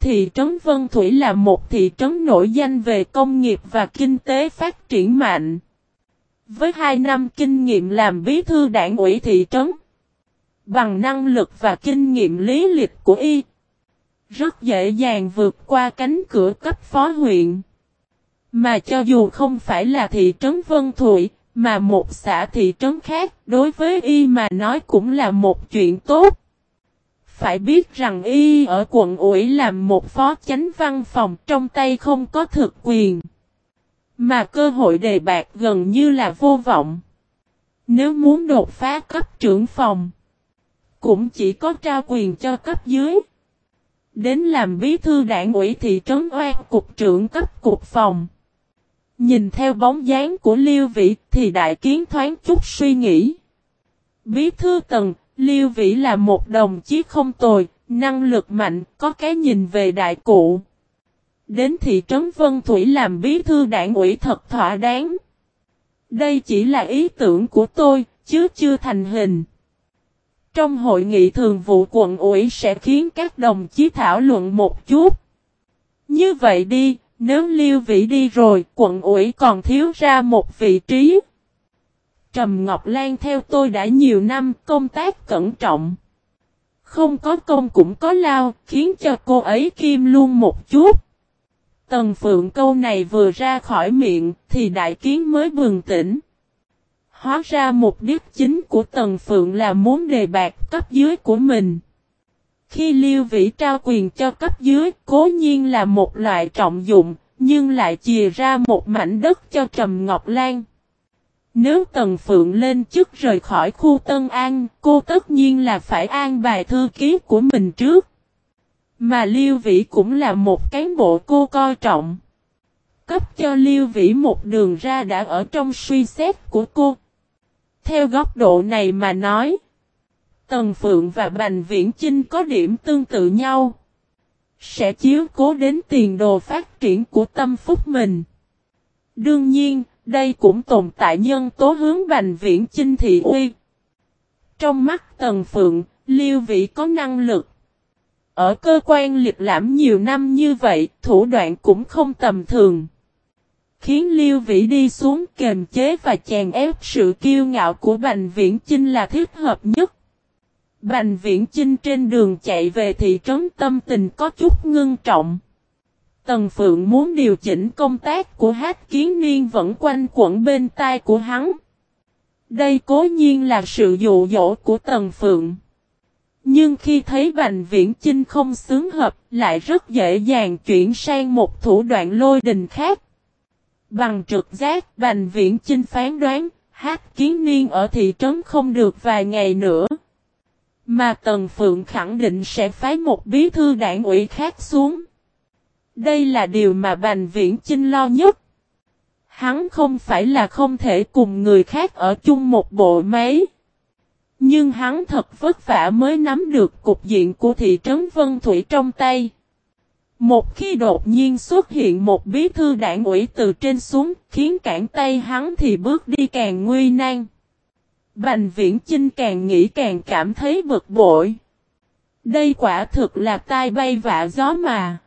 Thị trấn Vân Thủy là một thị trấn nổi danh về công nghiệp và kinh tế phát triển mạnh. Với hai năm kinh nghiệm làm bí thư đảng ủy thị trấn, bằng năng lực và kinh nghiệm lý lịch của y, Rất dễ dàng vượt qua cánh cửa cấp phó huyện. Mà cho dù không phải là thị trấn Vân Thụy, mà một xã thị trấn khác, đối với y mà nói cũng là một chuyện tốt. Phải biết rằng y ở quận ủy làm một phó chánh văn phòng trong tay không có thực quyền. Mà cơ hội đề bạc gần như là vô vọng. Nếu muốn đột phá cấp trưởng phòng, cũng chỉ có trao quyền cho cấp dưới. Đến làm bí thư đảng ủy thị trấn oan cục trưởng cấp cục phòng. Nhìn theo bóng dáng của Liêu Vĩ thì đại kiến thoáng chút suy nghĩ. Bí thư tầng, Liêu Vĩ là một đồng chí không tồi, năng lực mạnh, có cái nhìn về đại cụ. Đến thị trấn Vân Thủy làm bí thư đảng ủy thật thỏa đáng. Đây chỉ là ý tưởng của tôi, chứ chưa thành hình. Trong hội nghị thường vụ quận ủy sẽ khiến các đồng chí thảo luận một chút. Như vậy đi, nếu Liêu Vĩ đi rồi, quận ủy còn thiếu ra một vị trí. Trầm Ngọc Lan theo tôi đã nhiều năm công tác cẩn trọng. Không có công cũng có lao, khiến cho cô ấy kim luôn một chút. Tần Phượng câu này vừa ra khỏi miệng, thì đại kiến mới bừng tỉnh. Hóa ra mục đích chính của Tần Phượng là muốn đề bạc cấp dưới của mình. Khi Liêu Vĩ trao quyền cho cấp dưới, cố nhiên là một loại trọng dụng, nhưng lại chìa ra một mảnh đất cho Trầm Ngọc Lan. Nếu Tần Phượng lên chức rời khỏi khu Tân An, cô tất nhiên là phải an bài thư ký của mình trước. Mà Liêu Vĩ cũng là một cán bộ cô coi trọng. Cấp cho Liêu Vĩ một đường ra đã ở trong suy xét của cô. Theo góc độ này mà nói, Tần Phượng và Bành Viễn Chinh có điểm tương tự nhau. Sẽ chiếu cố đến tiền đồ phát triển của tâm phúc mình. Đương nhiên, đây cũng tồn tại nhân tố hướng Bành Viễn Chinh thị uy. Trong mắt Tần Phượng, Liêu Vĩ có năng lực. Ở cơ quan liệt lãm nhiều năm như vậy, thủ đoạn cũng không tầm thường. Khiến Liêu Vĩ đi xuống kềm chế và chèn ép sự kiêu ngạo của Bành Viễn Chinh là thiết hợp nhất. Bành Viễn Chinh trên đường chạy về thị trấn tâm tình có chút ngưng trọng. Tần Phượng muốn điều chỉnh công tác của Hát Kiến Niên vẫn quanh quẩn bên tai của hắn. Đây cố nhiên là sự dụ dỗ của Tần Phượng. Nhưng khi thấy Bành Viễn Chinh không xứng hợp, lại rất dễ dàng chuyển sang một thủ đoạn lôi đình khác. Bằng trực giác, Bành Viễn Chinh phán đoán, Hát Kiến Niên ở thị trấn không được vài ngày nữa. Mà Tần Phượng khẳng định sẽ phái một bí thư đảng ủy khác xuống. Đây là điều mà Bành Viễn Chinh lo nhất. Hắn không phải là không thể cùng người khác ở chung một bộ máy. Nhưng hắn thật vất vả mới nắm được cục diện của thị trấn Vân Thủy trong tay. Một khi đột nhiên xuất hiện một bí thư đảng ủy từ trên xuống, khiến cản tay hắn thì bước đi càng nguy nan. Bành viễn Trinh càng nghĩ càng cảm thấy bực bội. Đây quả thực là tai bay vạ gió mà.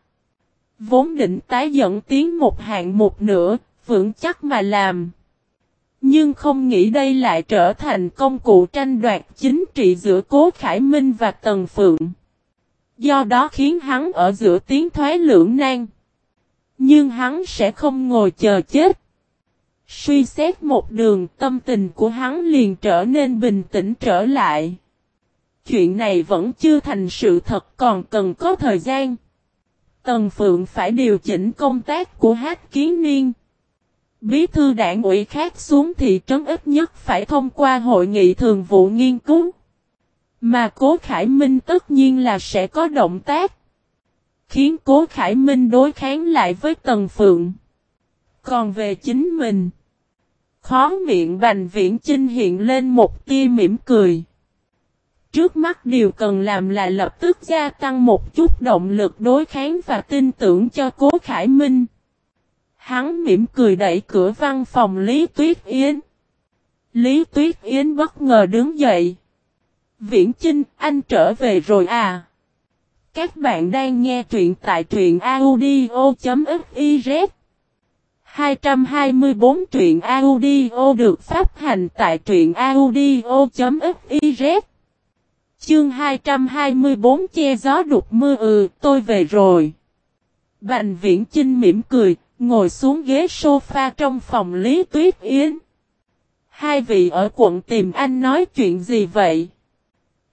Vốn định tái dẫn tiến một hạng một nửa, vững chắc mà làm. Nhưng không nghĩ đây lại trở thành công cụ tranh đoạt chính trị giữa Cố Khải Minh và Tần Phượng. Do đó khiến hắn ở giữa tiếng thoái lưỡng nan. Nhưng hắn sẽ không ngồi chờ chết. Suy xét một đường, tâm tình của hắn liền trở nên bình tĩnh trở lại. Chuyện này vẫn chưa thành sự thật, còn cần có thời gian. Tần Phượng phải điều chỉnh công tác của Hát Kiến Niên. Bí thư đảng ủy khác xuống thị trấn ít nhất phải thông qua hội nghị thường vụ nghiên cứu. Mà Cố Khải Minh tất nhiên là sẽ có động tác. Khiến Cố Khải Minh đối kháng lại với Tần Phượng. Còn về chính mình. Khó miệng Bành Viễn Chinh hiện lên một tia mỉm cười. Trước mắt điều cần làm là lập tức gia tăng một chút động lực đối kháng và tin tưởng cho Cố Khải Minh. Hắn mỉm cười đẩy cửa văn phòng Lý Tuyết Yến. Lý Tuyết Yến bất ngờ đứng dậy. Viễn Chinh, anh trở về rồi à? Các bạn đang nghe truyện tại truyện audio.fiz 224 truyện audio được phát hành tại truyện audio.fiz Chương 224 che gió đục mưa ừ, tôi về rồi. Bành viễn Chinh mỉm cười, ngồi xuống ghế sofa trong phòng Lý Tuyết Yến. Hai vị ở quận tìm anh nói chuyện gì vậy?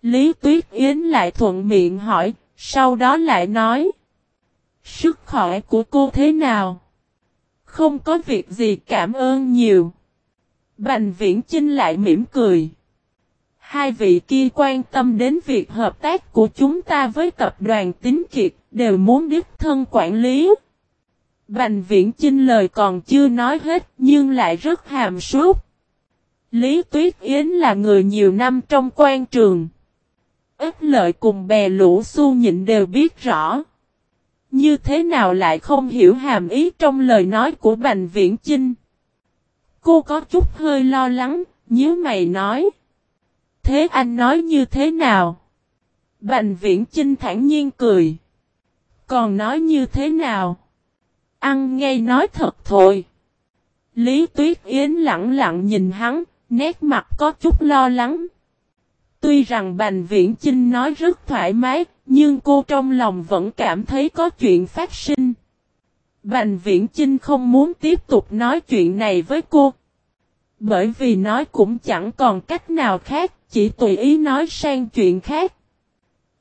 Lý Tuyết Yến lại thuận miệng hỏi, sau đó lại nói. Sức khỏe của cô thế nào? Không có việc gì cảm ơn nhiều. Bành viễn Chinh lại mỉm cười. Hai vị kia quan tâm đến việc hợp tác của chúng ta với tập đoàn Tín Kiệt, đều muốn đích thân quản lý. Bành viễn Chinh lời còn chưa nói hết nhưng lại rất hàm súc. Lý Tuyết Yến là người nhiều năm trong quan trường. Ít lợi cùng bè lũ su nhịn đều biết rõ. Như thế nào lại không hiểu hàm ý trong lời nói của Bành Viễn Chinh. Cô có chút hơi lo lắng, nhớ mày nói. Thế anh nói như thế nào? Bành Viễn Chinh thản nhiên cười. Còn nói như thế nào? Ăn ngay nói thật thôi. Lý Tuyết Yến lặng lặng nhìn hắn, nét mặt có chút lo lắng. Tuy rằng Bành Viễn Chinh nói rất thoải mái, nhưng cô trong lòng vẫn cảm thấy có chuyện phát sinh. Bành Viễn Chinh không muốn tiếp tục nói chuyện này với cô. Bởi vì nói cũng chẳng còn cách nào khác, chỉ tùy ý nói sang chuyện khác.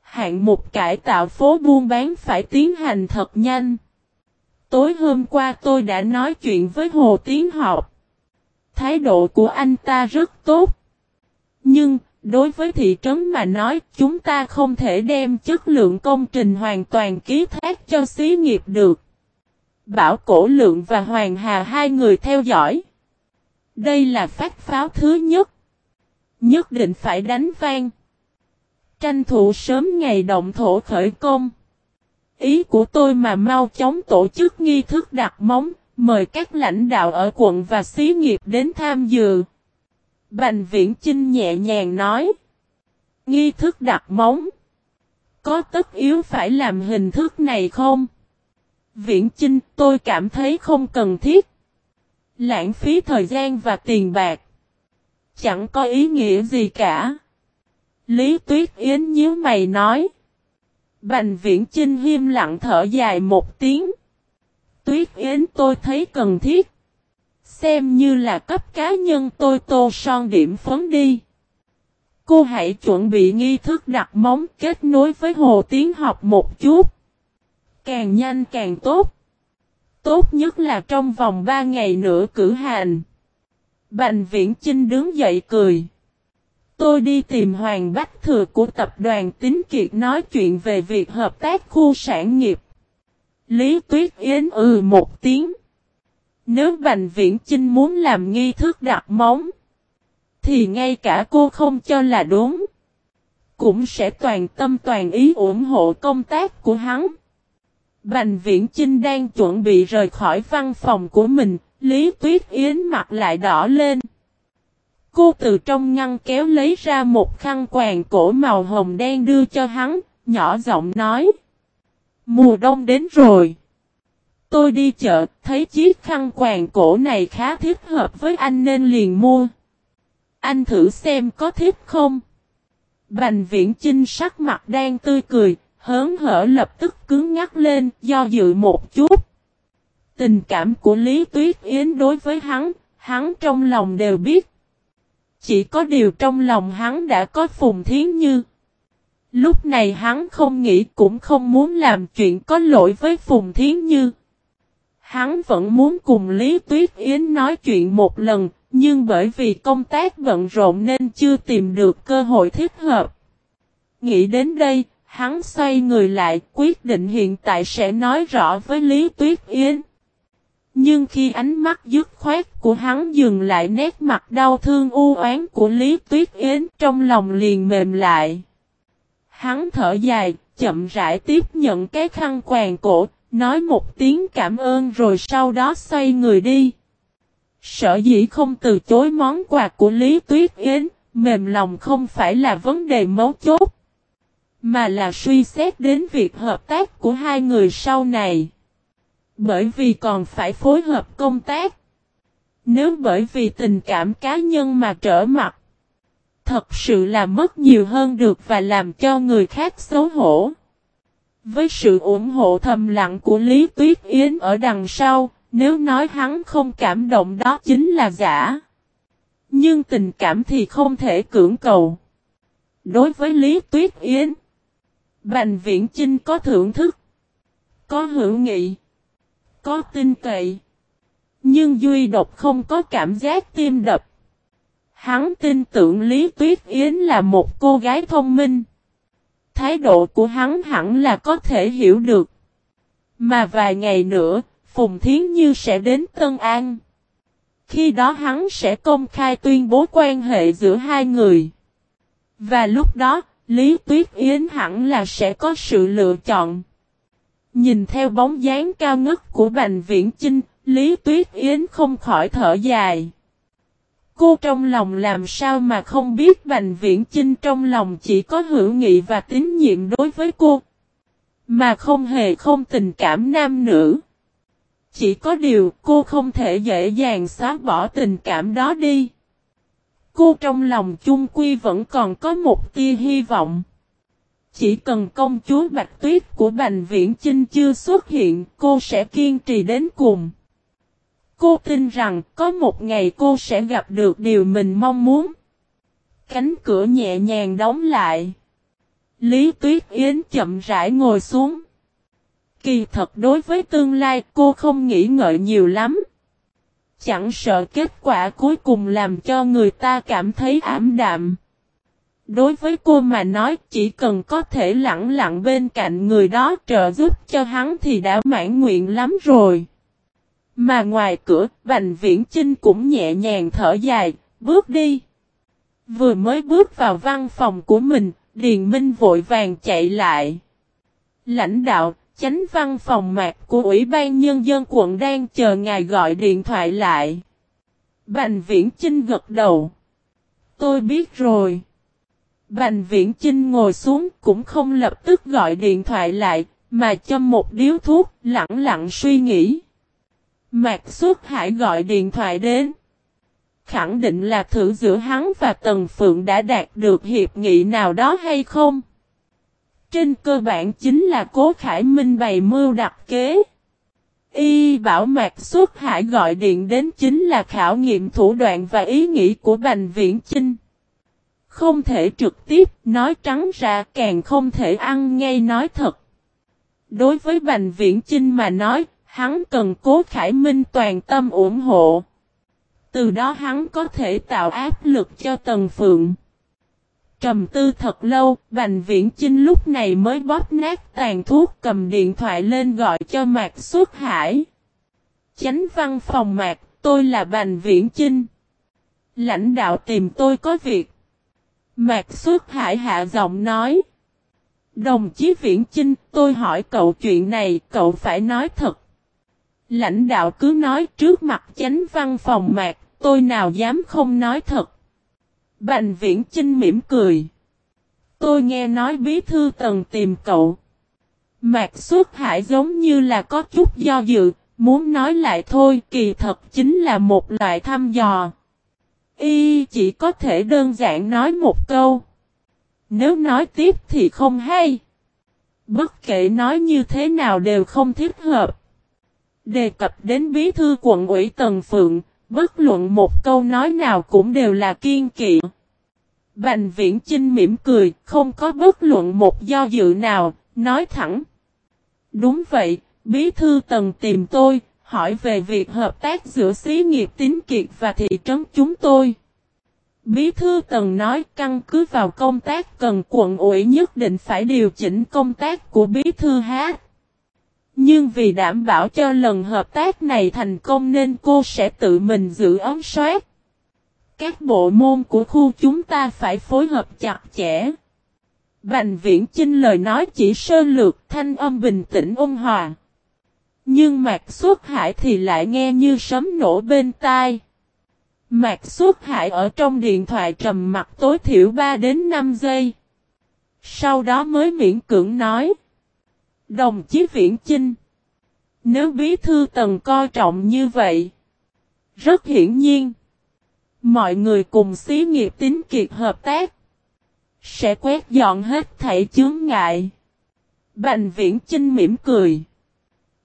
Hạng mục cải tạo phố buôn bán phải tiến hành thật nhanh. Tối hôm qua tôi đã nói chuyện với Hồ Tiến Học. Thái độ của anh ta rất tốt. Nhưng, đối với thị trấn mà nói, chúng ta không thể đem chất lượng công trình hoàn toàn ký thác cho xí nghiệp được. Bảo Cổ Lượng và Hoàng Hà hai người theo dõi. Đây là phát pháo thứ nhất. Nhất định phải đánh vang. Tranh thủ sớm ngày động thổ khởi công. Ý của tôi mà mau chóng tổ chức nghi thức đặt móng, mời các lãnh đạo ở quận và xí nghiệp đến tham dự. Bành viễn Chinh nhẹ nhàng nói. Nghi thức đặt móng. Có tất yếu phải làm hình thức này không? Viễn Chinh, tôi cảm thấy không cần thiết. Lãng phí thời gian và tiền bạc. Chẳng có ý nghĩa gì cả. Lý Tuyết Yến nhíu mày nói. Bành viễn Chinh hiêm lặng thở dài một tiếng. Tuyết Yến, tôi thấy cần thiết. Xem như là cấp cá nhân tôi tô son điểm phấn đi. Cô hãy chuẩn bị nghi thức đặt móng kết nối với Hồ Tiến học một chút. Càng nhanh càng tốt. Tốt nhất là trong vòng 3 ngày nữa cử hành. Bành viễn Chinh đứng dậy cười. Tôi đi tìm Hoàng Bách Thừa của tập đoàn Tín Kiệt nói chuyện về việc hợp tác khu sản nghiệp. Lý Tuyết Yến ừ một tiếng. Nếu Bành Viễn Chinh muốn làm nghi thức đặt móng, thì ngay cả cô không cho là đúng. Cũng sẽ toàn tâm toàn ý ủng hộ công tác của hắn. Bành Viễn Chinh đang chuẩn bị rời khỏi văn phòng của mình, Lý Tuyết Yến mặt lại đỏ lên. Cô từ trong ngăn kéo lấy ra một khăn quàng cổ màu hồng đen đưa cho hắn, nhỏ giọng nói. Mùa đông đến rồi. Tôi đi chợ, thấy chiếc khăn quàng cổ này khá thích hợp với anh nên liền mua. Anh thử xem có thích không? Bành viễn chinh sắc mặt đang tươi cười, hớn hở lập tức cứng ngắt lên, do dự một chút. Tình cảm của Lý Tuyết Yến đối với hắn, hắn trong lòng đều biết. Chỉ có điều trong lòng hắn đã có Phùng Thiến Như. Lúc này hắn không nghĩ cũng không muốn làm chuyện có lỗi với Phùng Thiến Như. Hắn vẫn muốn cùng Lý Tuyết Yến nói chuyện một lần, nhưng bởi vì công tác bận rộn nên chưa tìm được cơ hội thích hợp. Nghĩ đến đây, hắn xoay người lại quyết định hiện tại sẽ nói rõ với Lý Tuyết Yến. Nhưng khi ánh mắt dứt khoát của hắn dừng lại nét mặt đau thương u oán của Lý Tuyết Yến trong lòng liền mềm lại. Hắn thở dài, chậm rãi tiếp nhận cái khăn quàng cổ, nói một tiếng cảm ơn rồi sau đó xoay người đi. Sở dĩ không từ chối món quà của Lý Tuyết Yến, mềm lòng không phải là vấn đề mấu chốt, mà là suy xét đến việc hợp tác của hai người sau này. Bởi vì còn phải phối hợp công tác. Nếu bởi vì tình cảm cá nhân mà trở mặt, Thật sự là mất nhiều hơn được và làm cho người khác xấu hổ. Với sự ủng hộ thầm lặng của Lý Tuyết Yến ở đằng sau, nếu nói hắn không cảm động đó chính là giả. Nhưng tình cảm thì không thể cưỡng cầu. Đối với Lý Tuyết Yến, Bành Viễn Chinh có thưởng thức, có hữu nghị, có tin cậy. Nhưng Duy Độc không có cảm giác tim đập. Hắn tin tưởng Lý Tuyết Yến là một cô gái thông minh. Thái độ của hắn hẳn là có thể hiểu được. Mà vài ngày nữa, Phùng Thiến Như sẽ đến Tân An. Khi đó hắn sẽ công khai tuyên bố quan hệ giữa hai người. Và lúc đó, Lý Tuyết Yến hẳn là sẽ có sự lựa chọn. Nhìn theo bóng dáng cao ngất của Bành Viễn Chinh, Lý Tuyết Yến không khỏi thở dài. Cô trong lòng làm sao mà không biết Bành Viễn Chinh trong lòng chỉ có hữu nghị và tín nhiệm đối với cô. Mà không hề không tình cảm nam nữ. Chỉ có điều cô không thể dễ dàng xóa bỏ tình cảm đó đi. Cô trong lòng chung quy vẫn còn có một tia hy vọng. Chỉ cần công chúa Bạch Tuyết của Bành Viễn Chinh chưa xuất hiện, cô sẽ kiên trì đến cùng. Cô tin rằng có một ngày cô sẽ gặp được điều mình mong muốn. Cánh cửa nhẹ nhàng đóng lại. Lý Tuyết Yến chậm rãi ngồi xuống. Kỳ thật đối với tương lai cô không nghĩ ngợi nhiều lắm. Chẳng sợ kết quả cuối cùng làm cho người ta cảm thấy ảm đạm. Đối với cô mà nói, chỉ cần có thể lặng lặng bên cạnh người đó trợ giúp cho hắn thì đã mãn nguyện lắm rồi. Mà ngoài cửa, Bành Viễn Chinh cũng nhẹ nhàng thở dài, bước đi. Vừa mới bước vào văn phòng của mình, Điền Minh vội vàng chạy lại. Lãnh đạo, chánh văn phòng mạc của Ủy ban Nhân dân quận đang chờ ngài gọi điện thoại lại. Bành Viễn Chinh gật đầu. Tôi biết rồi. Bành Viễn Chinh ngồi xuống cũng không lập tức gọi điện thoại lại, mà cho một điếu thuốc, lặng lặng suy nghĩ. Mạc Xuất Hải gọi điện thoại đến. Khẳng định là thử giữa hắn và Tần Phượng đã đạt được hiệp nghị nào đó hay không? Trên cơ bản chính là Cố Khải Minh bày mưu đặt kế. Y bảo Mạc Xuất Hải gọi điện đến chính là khảo nghiệm thủ đoạn và ý nghĩ của Bành Viễn Chinh. Không thể trực tiếp nói trắng ra càng không thể ăn ngay nói thật. Đối với Bành Viễn Chinh mà nói, hắn cần Cố Khải Minh toàn tâm ủng hộ. Từ đó hắn có thể tạo áp lực cho Tần Phượng. Trầm tư thật lâu, Bành Viễn Chinh lúc này mới bóp nát tàn thuốc cầm điện thoại lên gọi cho Mạc Xuất Hải. Chánh văn phòng Mạc, tôi là Bành Viễn Chinh. Lãnh đạo tìm tôi có việc. Mạc Xuất Hải hạ giọng nói. Đồng chí Viễn Chinh, tôi hỏi cậu chuyện này, cậu phải nói thật. Lãnh đạo cứ nói trước mặt chánh văn phòng Mạc, tôi nào dám không nói thật. Bành viễn Trinh mỉm cười. Tôi nghe nói bí thư tần tìm cậu. Mạc xuất hải giống như là có chút do dự, muốn nói lại thôi kỳ thật chính là một loại thăm dò. Y chỉ có thể đơn giản nói một câu. Nếu nói tiếp thì không hay. Bất kể nói như thế nào đều không thích hợp. Đề cập đến bí thư quận ủy Tần Phượng, bất luận một câu nói nào cũng đều là kiên kỵ. Bành viễn Trinh mỉm cười, không có bất luận một do dự nào, nói thẳng. Đúng vậy, bí thư Tần tìm tôi, hỏi về việc hợp tác giữa xí nghiệp tín kiệt và thị trấn chúng tôi. Bí thư Tần nói căn cứ vào công tác cần quận ủy nhất định phải điều chỉnh công tác của bí thư hát. Nhưng vì đảm bảo cho lần hợp tác này thành công nên cô sẽ tự mình giữ ống soát. Các bộ môn của khu chúng ta phải phối hợp chặt chẽ. Bành viễn Trinh lời nói chỉ sơ lược, thanh âm bình tĩnh ôn hòa. Nhưng Mạc Xuất Hải thì lại nghe như sấm nổ bên tai. Mạc Xuất Hải ở trong điện thoại trầm mặt tối thiểu 3 đến 5 giây. Sau đó mới miễn cưỡng nói. Đồng chí Viễn Chinh. Nếu bí thư tần coi trọng như vậy. Rất hiển nhiên. Mọi người cùng xí nghiệp tính kiệt hợp tác. Sẽ quét dọn hết thảy chướng ngại. Bành viễn Chinh mỉm cười.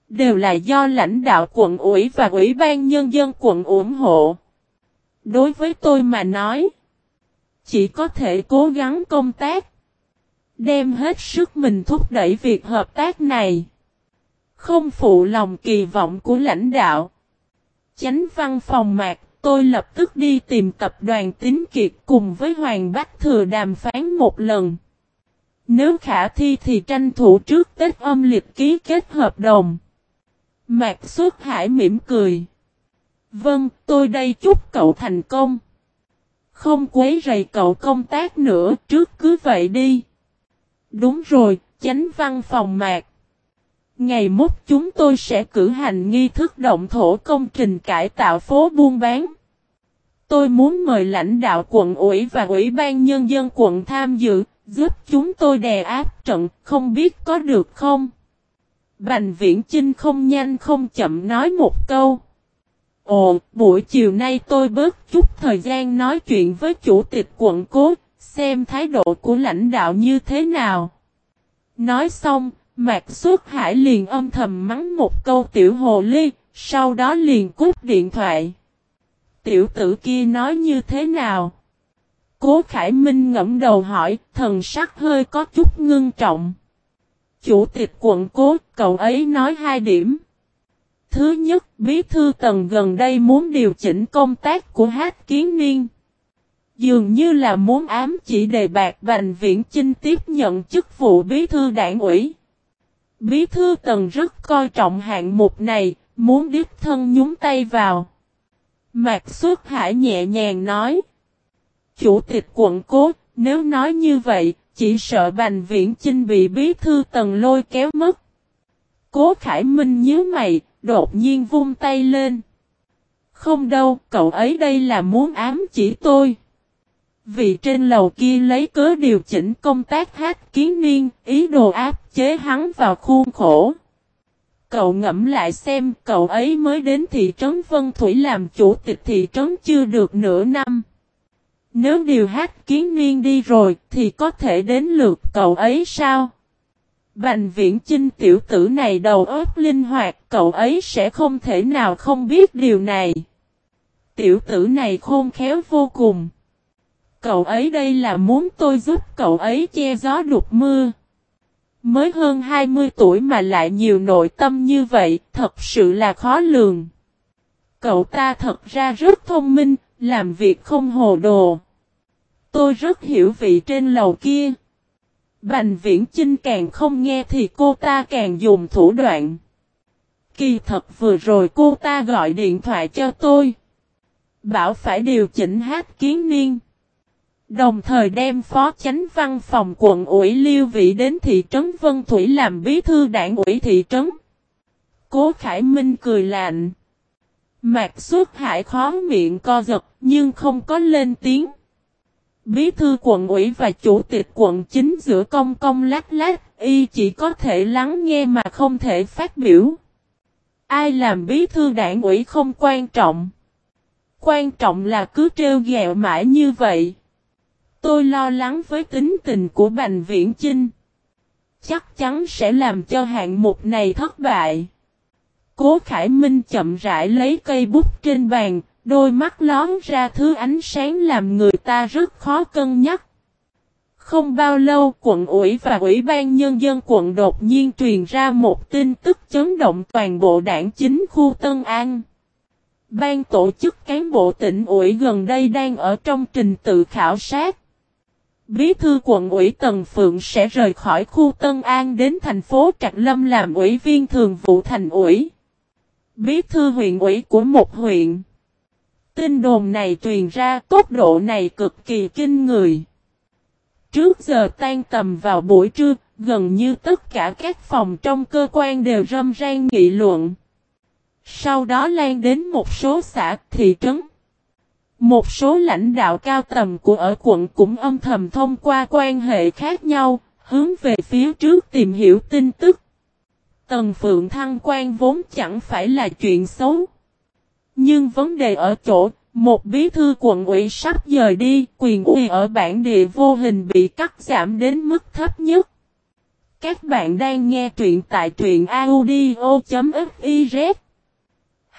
Đều là do lãnh đạo quận ủy và ủy ban nhân dân quận ủng hộ. Đối với tôi mà nói. Chỉ có thể cố gắng công tác. Đem hết sức mình thúc đẩy việc hợp tác này. Không phụ lòng kỳ vọng của lãnh đạo. Chánh văn phòng mạc, tôi lập tức đi tìm tập đoàn tín kiệt cùng với Hoàng Bách Thừa đàm phán một lần. Nếu khả thi thì tranh thủ trước Tết âm lịch ký kết hợp đồng. Mạc Xuất Hải mỉm cười. Vâng, tôi đây chúc cậu thành công. Không quấy rầy cậu công tác nữa, trước cứ vậy đi. Đúng rồi, chánh văn phòng mạc. Ngày mốt chúng tôi sẽ cử hành nghi thức động thổ công trình cải tạo phố buôn bán. Tôi muốn mời lãnh đạo quận ủy và ủy ban nhân dân quận tham dự, giúp chúng tôi đè áp trận, không biết có được không? Bành viễn Chinh không nhanh không chậm nói một câu. Ồ, buổi chiều nay tôi bớt chút thời gian nói chuyện với chủ tịch quận cố, xem thái độ của lãnh đạo như thế nào. Nói xong, Mạc Xuất Hải liền âm thầm mắng một câu tiểu hồ ly, sau đó liền cút điện thoại. Tiểu tử kia nói như thế nào? Cố Khải Minh ngẫm đầu hỏi, thần sắc hơi có chút ngưng trọng. Chủ tịch quận cố, cậu ấy nói hai điểm. Thứ nhất, bí thư tầng gần đây muốn điều chỉnh công tác của hát kiến niên. Dường như là muốn ám chỉ đề bạc Bành Viễn Chinh tiếp nhận chức vụ bí thư đảng ủy. Bí thư tần rất coi trọng hạng mục này, muốn đích thân nhúng tay vào. Mạc Xuất Hải nhẹ nhàng nói. Chủ tịch quận cố, nếu nói như vậy, chỉ sợ Bành Viễn Chinh bị bí thư tần lôi kéo mất. Cố Khải Minh nhớ mày, đột nhiên vung tay lên. Không đâu, cậu ấy đây là muốn ám chỉ tôi. Vì trên lầu kia lấy cớ điều chỉnh công tác hát kiến niên, ý đồ áp chế hắn vào khuôn khổ. Cậu ngẫm lại xem cậu ấy mới đến thị trấn Vân Thủy làm chủ tịch thị trấn chưa được nửa năm. Nếu điều hát kiến niên đi rồi thì có thể đến lượt cậu ấy sao? Bành viễn chinh tiểu tử này đầu óc linh hoạt cậu ấy sẽ không thể nào không biết điều này. Tiểu tử này khôn khéo vô cùng. Cậu ấy đây là muốn tôi giúp cậu ấy che gió đục mưa. Mới hơn 20 tuổi mà lại nhiều nội tâm như vậy, thật sự là khó lường. Cậu ta thật ra rất thông minh, làm việc không hồ đồ. Tôi rất hiểu vị trên lầu kia. Bành viễn Trinh càng không nghe thì cô ta càng dùng thủ đoạn. Kỳ thật vừa rồi cô ta gọi điện thoại cho tôi. Bảo phải điều chỉnh hát kiến niên. Đồng thời đem phó chánh văn phòng quận ủy Liêu Vị đến thị trấn Vân Thủy làm bí thư đảng ủy thị trấn. Cố Khải Minh cười lạnh. Mạc xuất hải khó miệng co giật nhưng không có lên tiếng. Bí thư quận ủy và chủ tịch quận chính giữa công công lát lát, y chỉ có thể lắng nghe mà không thể phát biểu. Ai làm bí thư đảng ủy không quan trọng. Quan trọng là cứ trêu ghẹo mãi như vậy. Tôi lo lắng với tính tình của Bành Viễn Chinh. Chắc chắn sẽ làm cho hạng mục này thất bại. Cố Khải Minh chậm rãi lấy cây bút trên bàn, đôi mắt lón ra thứ ánh sáng làm người ta rất khó cân nhắc. Không bao lâu quận ủy và ủy ban nhân dân quận đột nhiên truyền ra một tin tức chấn động toàn bộ đảng chính khu Tân An. Ban tổ chức cán bộ tỉnh ủy gần đây đang ở trong trình tự khảo sát. Bí thư quận ủy Tần Phượng sẽ rời khỏi khu Tân An đến thành phố Trạc Lâm làm ủy viên thường vụ thành ủy. Bí thư huyện ủy của một huyện. Tin đồn này truyền ra tốc độ này cực kỳ kinh người. Trước giờ tan tầm vào buổi trưa, gần như tất cả các phòng trong cơ quan đều râm ran nghị luận. Sau đó lan đến một số xã, thị trấn. Một số lãnh đạo cao tầm của ở quận cũng âm thầm thông qua quan hệ khác nhau, hướng về phía trước tìm hiểu tin tức. Tần Phượng thăng quan vốn chẳng phải là chuyện xấu. Nhưng vấn đề ở chỗ, Một bí thư quận ủy sắp dời đi, quyền uy ở bản địa vô hình bị cắt giảm đến mức thấp nhất. Các bạn đang nghe truyện tại truyện audio.fiz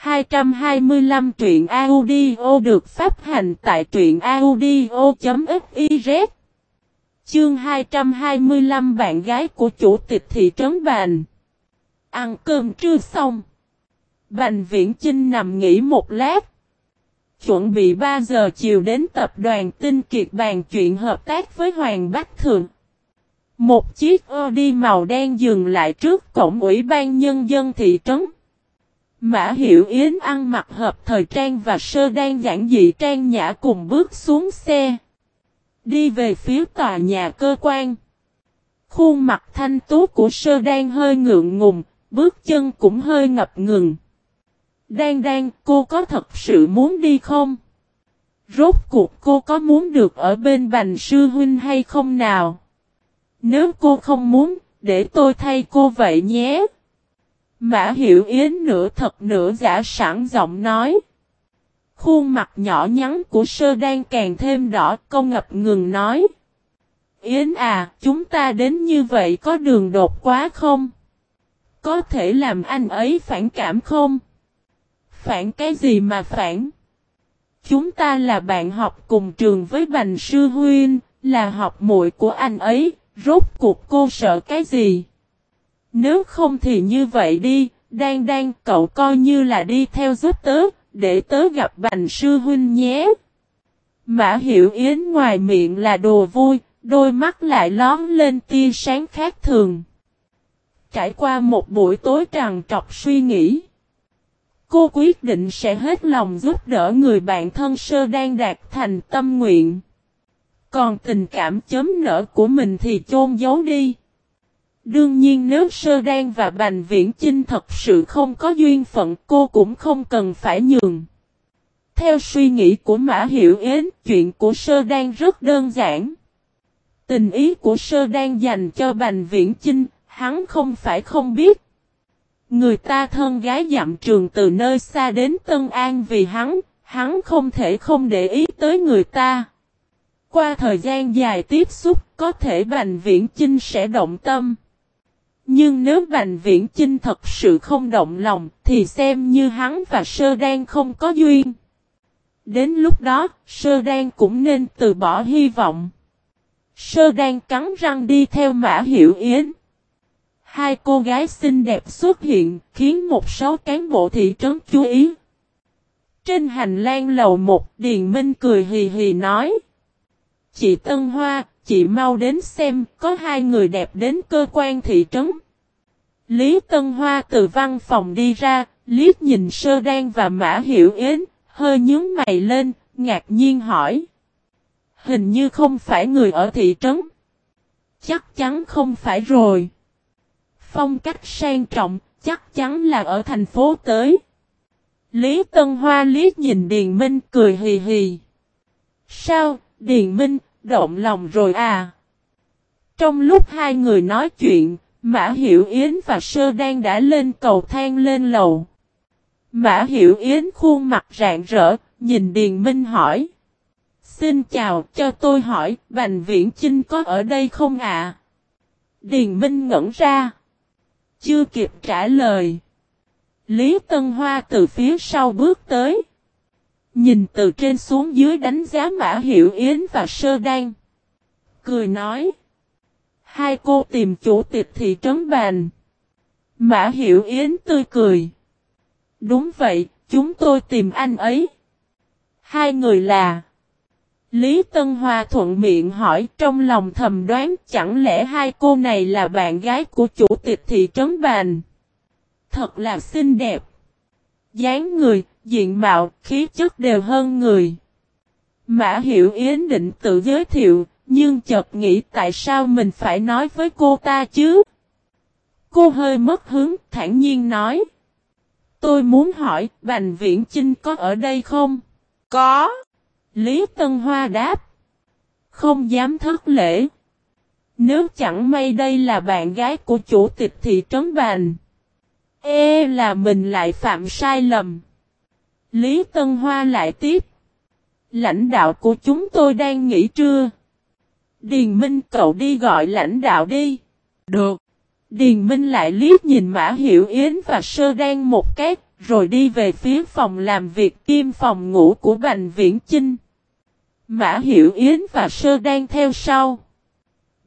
225 truyện audio được phát hành tại truyện audio.fiz Chương 225 bạn gái của chủ tịch thị trấn Bành. Ăn cơm trưa xong. Bành Viễn Chinh nằm nghỉ một lát. Chuẩn bị 3 giờ chiều đến tập đoàn Tinh Kiệt bàn chuyện hợp tác với Hoàng Bách Thượng. Một chiếc Audi màu đen dừng lại trước cổng ủy ban nhân dân thị trấn. Mã Hiểu Yến ăn mặc hợp thời trang và sơ đan giản dị trang nhã cùng bước xuống xe. Đi về phía tòa nhà cơ quan. Khuôn mặt thanh tú của sơ đan hơi ngượng ngùng, bước chân cũng hơi ngập ngừng. Đan đan, cô có thật sự muốn đi không? Rốt cuộc cô có muốn được ở bên bành sư huynh hay không nào? Nếu cô không muốn, để tôi thay cô vậy nhé. Mã Hiểu Yến nửa thật nửa giả sẵn giọng nói. Khuôn mặt nhỏ nhắn của sơ đang càng thêm đỏ câu ngập ngừng nói. Yến à, chúng ta đến như vậy có đường đột quá không? Có thể làm anh ấy phản cảm không? Phản cái gì mà phản? Chúng ta là bạn học cùng trường với Bành Sư Huyên, là học muội của anh ấy, rốt cuộc cô sợ cái gì? Nếu không thì như vậy đi, đang đang cậu coi như là đi theo giúp tớ, để tớ gặp Bành Sư Huynh nhé. Mã Hiểu Yến ngoài miệng là đồ vui, đôi mắt lại lón lên tia sáng khác thường. Trải qua một buổi tối tràn trọc suy nghĩ. Cô quyết định sẽ hết lòng giúp đỡ người bạn thân sơ đang đạt thành tâm nguyện. Còn tình cảm chấm nở của mình thì chôn giấu đi. Đương nhiên nếu Sơ Đan và Bành Viễn Chinh thật sự không có duyên phận cô cũng không cần phải nhường. Theo suy nghĩ của Mã Hiểu Yến, chuyện của Sơ Đan rất đơn giản. Tình ý của Sơ Đan dành cho Bành Viễn Chinh, hắn không phải không biết. Người ta thân gái dặm trường từ nơi xa đến Tân An vì hắn, hắn không thể không để ý tới người ta. Qua thời gian dài tiếp xúc, có thể Bành Viễn Chinh sẽ động tâm. Nhưng nếu Bành Viễn Chinh thật sự không động lòng thì xem như hắn và Sơ Đan không có duyên. Đến lúc đó, Sơ Đan cũng nên từ bỏ hy vọng. Sơ Đan cắn răng đi theo Mã Hiểu Yến. Hai cô gái xinh đẹp xuất hiện khiến một số cán bộ thị trấn chú ý. Trên hành lang lầu một Điền Minh cười hì hì nói. Chị Tân Hoa, chị mau đến xem có hai người đẹp đến cơ quan thị trấn. Lý Tân Hoa từ văn phòng đi ra, liếc nhìn Sơ Đan và Mã Hiểu Yến, hơi nhướng mày lên, ngạc nhiên hỏi. Hình như không phải người ở thị trấn. Chắc chắn không phải rồi. Phong cách sang trọng, chắc chắn là ở thành phố tới. Lý Tân Hoa liếc nhìn Điền Minh cười hì hì. Sao, Điền Minh, động lòng rồi à? Trong lúc hai người nói chuyện, Mã Hiểu Yến và Sơ Đan đã lên cầu thang lên lầu. Mã Hiểu Yến khuôn mặt rạng rỡ, nhìn Điền Minh hỏi. Xin chào, cho tôi hỏi, Bành Viễn Chinh có ở đây không ạ? Điền Minh ngẩn ra. Chưa kịp trả lời. Lý Tân Hoa từ phía sau bước tới. Nhìn từ trên xuống dưới đánh giá Mã Hiểu Yến và Sơ Đan. Cười nói. Hai cô tìm chủ tịch thị trấn bàn. Mã Hiểu Yến tươi cười. Đúng vậy, chúng tôi tìm anh ấy. Hai người là. Lý Tân Hoa thuận miệng hỏi trong lòng thầm đoán chẳng lẽ hai cô này là bạn gái của chủ tịch thị trấn bàn. Thật là xinh đẹp dáng người, diện mạo, khí chất đều hơn người. Mã Hiểu Yến định tự giới thiệu, nhưng chợt nghĩ tại sao mình phải nói với cô ta chứ? Cô hơi mất hứng, thản nhiên nói. Tôi muốn hỏi, Bành Viễn Chinh có ở đây không? Có. Lý Tân Hoa đáp. Không dám thất lễ. Nếu chẳng may đây là bạn gái của chủ tịch thị trấn Bành. Ê là mình lại phạm sai lầm. Lý Tân Hoa lại tiếp. Lãnh đạo của chúng tôi đang nghỉ trưa. Điền Minh cậu đi gọi lãnh đạo đi. Được. Điền Minh lại liếc nhìn Mã Hiểu Yến và Sơ Đan một cái, rồi đi về phía phòng làm việc kim phòng ngủ của Bành Viễn Chinh. Mã Hiểu Yến và Sơ Đan theo sau.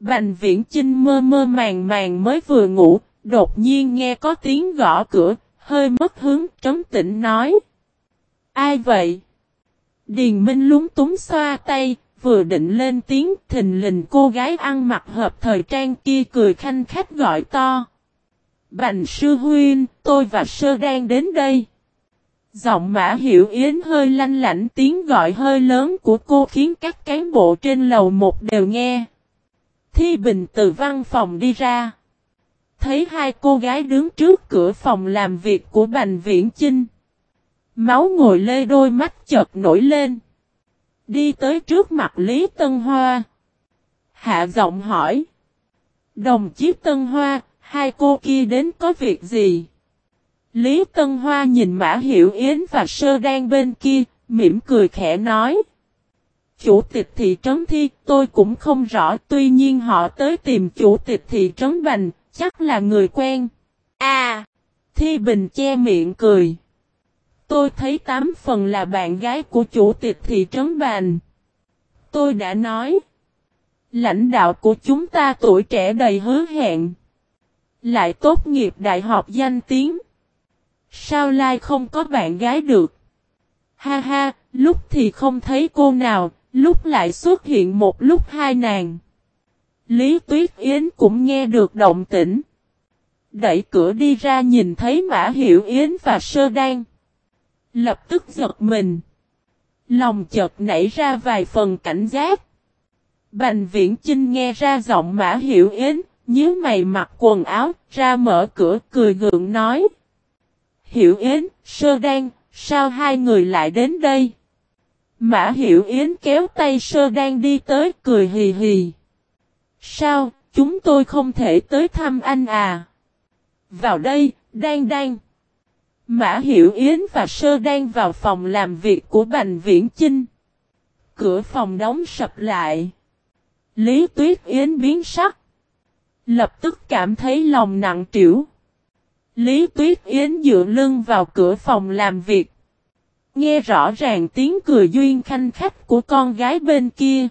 Bành Viễn Chinh mơ mơ màng màng mới vừa ngủ, đột nhiên nghe có tiếng gõ cửa, hơi mất hướng, trấn tĩnh nói. Ai vậy? Điền Minh lúng túng xoa tay, vừa định lên tiếng thình lình cô gái ăn mặc hợp thời trang kia cười khanh khách gọi to. Bành sư Huyên tôi và sơ đang đến đây. Giọng mã hiểu yến hơi lanh lảnh tiếng gọi hơi lớn của cô khiến các cán bộ trên lầu một đều nghe. Thi Bình từ văn phòng đi ra. Thấy hai cô gái đứng trước cửa phòng làm việc của Bành Viễn Chinh. Máu ngồi lê đôi mắt chợt nổi lên. Đi tới trước mặt Lý Tân Hoa. Hạ giọng hỏi. Đồng chí Tân Hoa, hai cô kia đến có việc gì? Lý Tân Hoa nhìn Mã Hiểu Yến và Sơ Đan bên kia, mỉm cười khẽ nói. Chủ tịch thị trấn Thi, tôi cũng không rõ, tuy nhiên họ tới tìm chủ tịch thị trấn Bành, chắc là người quen. À, Thi Bình che miệng cười. Tôi thấy tám phần là bạn gái của chủ tịch thị trấn Bành. Tôi đã nói. Lãnh đạo của chúng ta tuổi trẻ đầy hứa hẹn. Lại tốt nghiệp đại học danh tiếng. Sao lai không có bạn gái được? Ha ha, lúc thì không thấy cô nào, lúc lại xuất hiện một lúc hai nàng. Lý Tuyết Yến cũng nghe được động tĩnh. Đẩy cửa đi ra nhìn thấy Mã Hiểu Yến và Sơ Đan. Lập tức giật mình. Lòng chợt nảy ra vài phần cảnh giác. Bành viễn Trinh nghe ra giọng Mã Hiểu Yến, nhớ mày mặc quần áo, ra mở cửa cười gượng nói. Hiểu Yến, Sơ Đan, sao hai người lại đến đây? Mã Hiểu Yến kéo tay Sơ Đan đi tới cười hì hì. Sao, chúng tôi không thể tới thăm anh à? Vào đây, đang đang Mã Hiểu Yến và Sơ đang vào phòng làm việc của Bành Viễn Chinh. Cửa phòng đóng sập lại. Lý Tuyết Yến biến sắc. Lập tức cảm thấy lòng nặng trĩu. Lý Tuyết Yến dựa lưng vào cửa phòng làm việc. Nghe rõ ràng tiếng cười duyên khanh khách của con gái bên kia.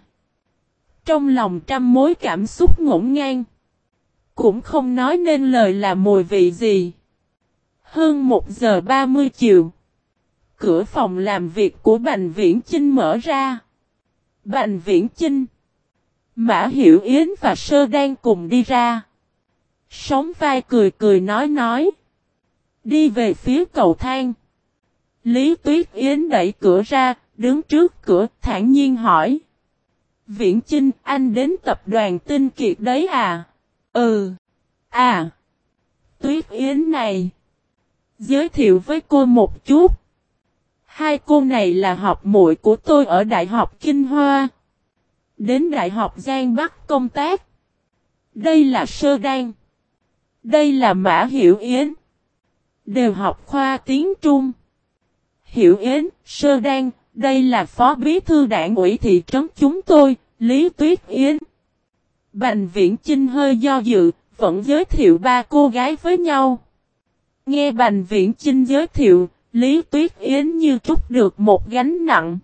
Trong lòng trăm mối cảm xúc ngổn ngang. Cũng không nói nên lời là mùi vị gì. Hơn 1 giờ 30 chiều. Cửa phòng làm việc của Bành Viễn Chinh mở ra. Bành Viễn Chinh. Mã Hiểu Yến và Sơ đang cùng đi ra. Sống vai cười cười nói nói. Đi về phía cầu thang. Lý Tuyết Yến đẩy cửa ra, đứng trước cửa, thản nhiên hỏi. Viễn Chinh, anh đến tập đoàn tinh kiệt đấy à? Ừ. À. Tuyết Yến này. Giới thiệu với cô một chút. Hai cô này là học muội của tôi ở Đại học Kinh Hoa. Đến Đại học Giang Bắc công tác. Đây là Sơ Đan. Đây là Mã Hiểu Yến. Đều học khoa tiếng Trung. Hiểu Yến, Sơ Đan, đây là Phó Bí Thư Đảng ủy thị trấn chúng tôi, Lý Tuyết Yến. Bành Viễn Chinh hơi do dự, vẫn giới thiệu ba cô gái với nhau. Nghe Bành Viễn Chinh giới thiệu, Lý Tuyết Yến như trút được một gánh nặng.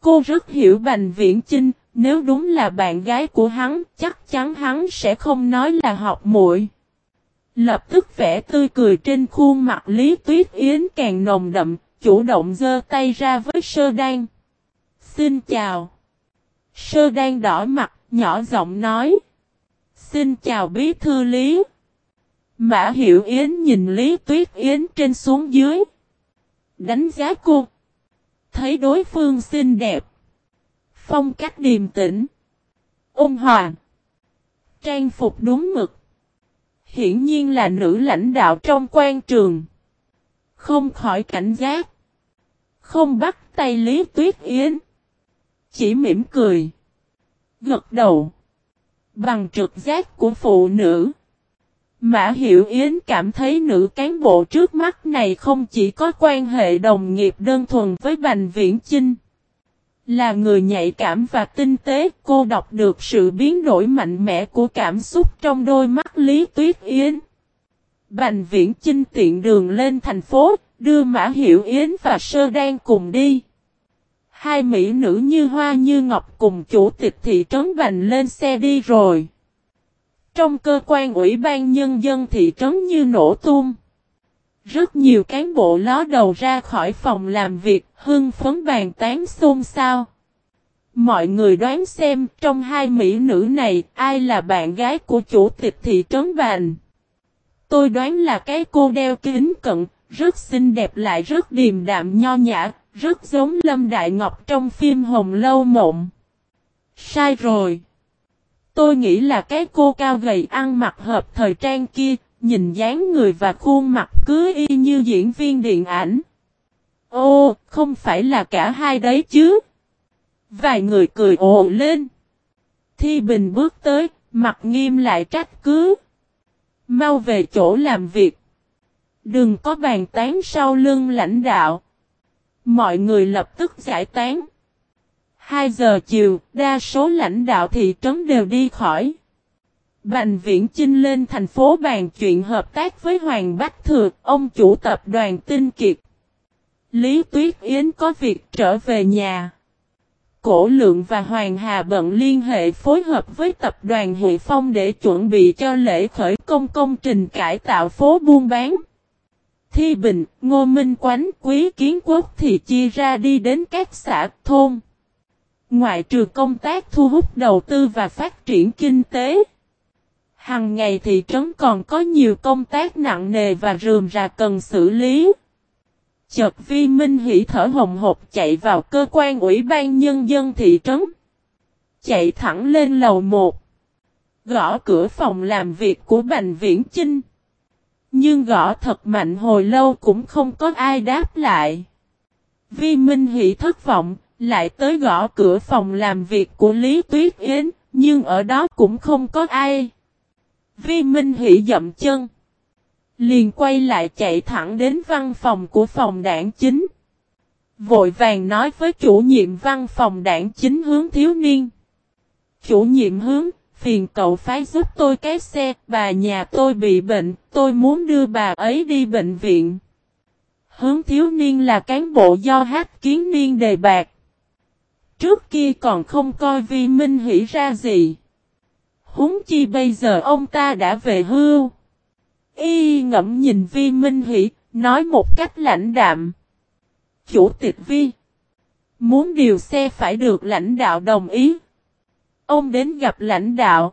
Cô rất hiểu Bành Viễn Chinh, nếu đúng là bạn gái của hắn, chắc chắn hắn sẽ không nói là học muội. Lập tức vẻ tươi cười trên khuôn mặt Lý Tuyết Yến càng nồng đậm, chủ động giơ tay ra với Sơ Đan. Xin chào. Sơ đang đỏ mặt, nhỏ giọng nói. Xin chào bí thư Lý. Mã Hiểu Yến nhìn Lý Tuyết Yến trên xuống dưới. Đánh giá cô. Thấy đối phương xinh đẹp. Phong cách điềm tĩnh. Ôn hòa. Trang phục đúng mực. Hiển nhiên là nữ lãnh đạo trong quan trường. Không khỏi cảnh giác. Không bắt tay Lý Tuyết Yến. Chỉ mỉm cười. Gật đầu. Bằng trực giác của phụ nữ. Mã Hiểu Yến cảm thấy nữ cán bộ trước mắt này không chỉ có quan hệ đồng nghiệp đơn thuần với Bành Viễn Chinh, Là người nhạy cảm và tinh tế, cô đọc được sự biến đổi mạnh mẽ của cảm xúc trong đôi mắt Lý Tuyết Yến. Bành viễn chinh tiện đường lên thành phố, đưa Mã Hiểu Yến và Sơ Đan cùng đi. Hai mỹ nữ như hoa như ngọc cùng chủ tịch thị trấn Bành lên xe đi rồi. Trong cơ quan ủy ban nhân dân thị trấn như nổ tung. Rất nhiều cán bộ ló đầu ra khỏi phòng làm việc, hưng phấn bàn tán xôn xao. Mọi người đoán xem trong hai mỹ nữ này ai là bạn gái của chủ tịch thị trấn Bành. Tôi đoán là cái cô đeo kính cận, rất xinh đẹp lại rất điềm đạm nho nhã, rất giống Lâm Đại Ngọc trong phim Hồng Lâu Mộng. Sai rồi. Tôi nghĩ là cái cô cao gầy ăn mặc hợp thời trang kia, nhìn dáng người và khuôn mặt cứ y như diễn viên điện ảnh. Ô, không phải là cả hai đấy chứ. Vài người cười ồ lên. Thi Bình bước tới, mặt nghiêm lại trách cứ. Mau về chỗ làm việc. Đừng có bàn tán sau lưng lãnh đạo. Mọi người lập tức giải tán. 2 giờ chiều, đa số lãnh đạo thị trấn đều đi khỏi. Bành viễn chinh lên thành phố bàn chuyện hợp tác với Hoàng Bách Thừa, ông chủ tập đoàn Tinh Kiệt. Lý Tuyết Yến có việc trở về nhà. Cổ Lượng và Hoàng Hà bận liên hệ phối hợp với tập đoàn Hệ Phong để chuẩn bị cho lễ khởi công công trình cải tạo phố buôn bán. Thi Bình, Ngô Minh Quánh, Quý Kiến Quốc thì chia ra đi đến các xã, thôn. Ngoại trừ công tác thu hút đầu tư và phát triển kinh tế. Hằng ngày thị trấn còn có nhiều công tác nặng nề và rườm rà cần xử lý. Chợt vi minh hỉ thở hồng hộp chạy vào cơ quan ủy ban nhân dân thị trấn. Chạy thẳng lên lầu 1. Gõ cửa phòng làm việc của Bành Viễn Chinh. Nhưng gõ thật mạnh hồi lâu cũng không có ai đáp lại. Vi Minh Hỷ thất vọng, lại tới gõ cửa phòng làm việc của Lý Tuyết Yến, nhưng ở đó cũng không có ai. Vi Minh Hỷ dậm chân. Liền quay lại chạy thẳng đến văn phòng của phòng đảng chính. Vội vàng nói với chủ nhiệm văn phòng đảng chính hướng thiếu niên. Chủ nhiệm hướng, phiền cậu phái giúp tôi cái xe, bà nhà tôi bị bệnh, tôi muốn đưa bà ấy đi bệnh viện. Hướng thiếu niên là cán bộ do hát kiến niên đề bạc. Trước kia còn không coi vi minh hỷ ra gì. Húng chi bây giờ ông ta đã về hưu. Y ngẫm nhìn vi minh hỷ, nói một cách lãnh đạm. Chủ tịch vi. Muốn điều xe phải được lãnh đạo đồng ý. Ông đến gặp lãnh đạo.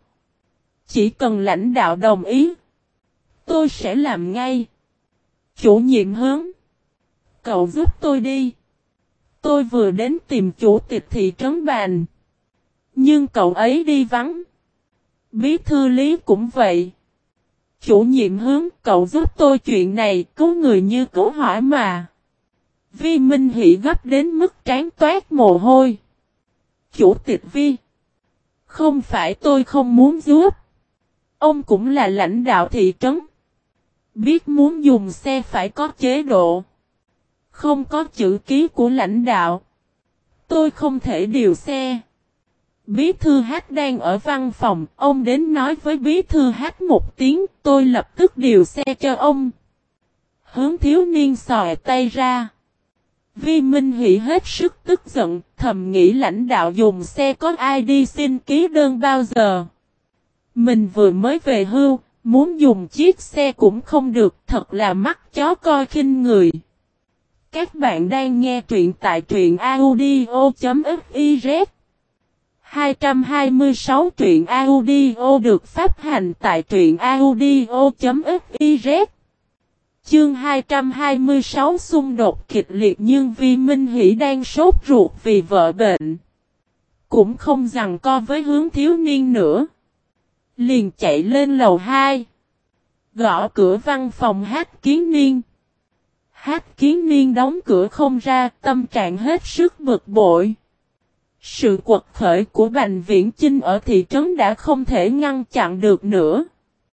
Chỉ cần lãnh đạo đồng ý. Tôi sẽ làm ngay. Chủ nhiệm hướng. Cậu giúp tôi đi. Tôi vừa đến tìm chủ tịch thị trấn bàn. Nhưng cậu ấy đi vắng. Bí thư lý cũng vậy. Chủ nhiệm hướng, cậu giúp tôi chuyện này, cứu người như cứu hỏi mà. Vi Minh Hỷ gấp đến mức trán toát mồ hôi. Chủ tịch Vi. Không phải tôi không muốn giúp. Ông cũng là lãnh đạo thị trấn. Biết muốn dùng xe phải có chế độ. Không có chữ ký của lãnh đạo. Tôi không thể điều xe. Bí thư hát đang ở văn phòng, ông đến nói với bí thư hát một tiếng, tôi lập tức điều xe cho ông. Hướng thiếu niên sòi tay ra. Vi Minh Hỷ hết sức tức giận, thầm nghĩ lãnh đạo dùng xe có ai đi xin ký đơn bao giờ. Mình vừa mới về hưu, muốn dùng chiếc xe cũng không được, thật là mắt chó coi khinh người. Các bạn đang nghe truyện tại truyện audio.fiz 226 truyện audio được phát hành tại truyện audio.fiz Chương 226 xung đột kịch liệt nhưng Vi Minh Hỷ đang sốt ruột vì vợ bệnh. Cũng không rằng co với hướng thiếu niên nữa. Liền chạy lên lầu 2. Gõ cửa văn phòng hát kiến niên. Hát kiến niên đóng cửa không ra, tâm trạng hết sức bực bội. Sự quật khởi của Bành Viễn Chinh ở thị trấn đã không thể ngăn chặn được nữa.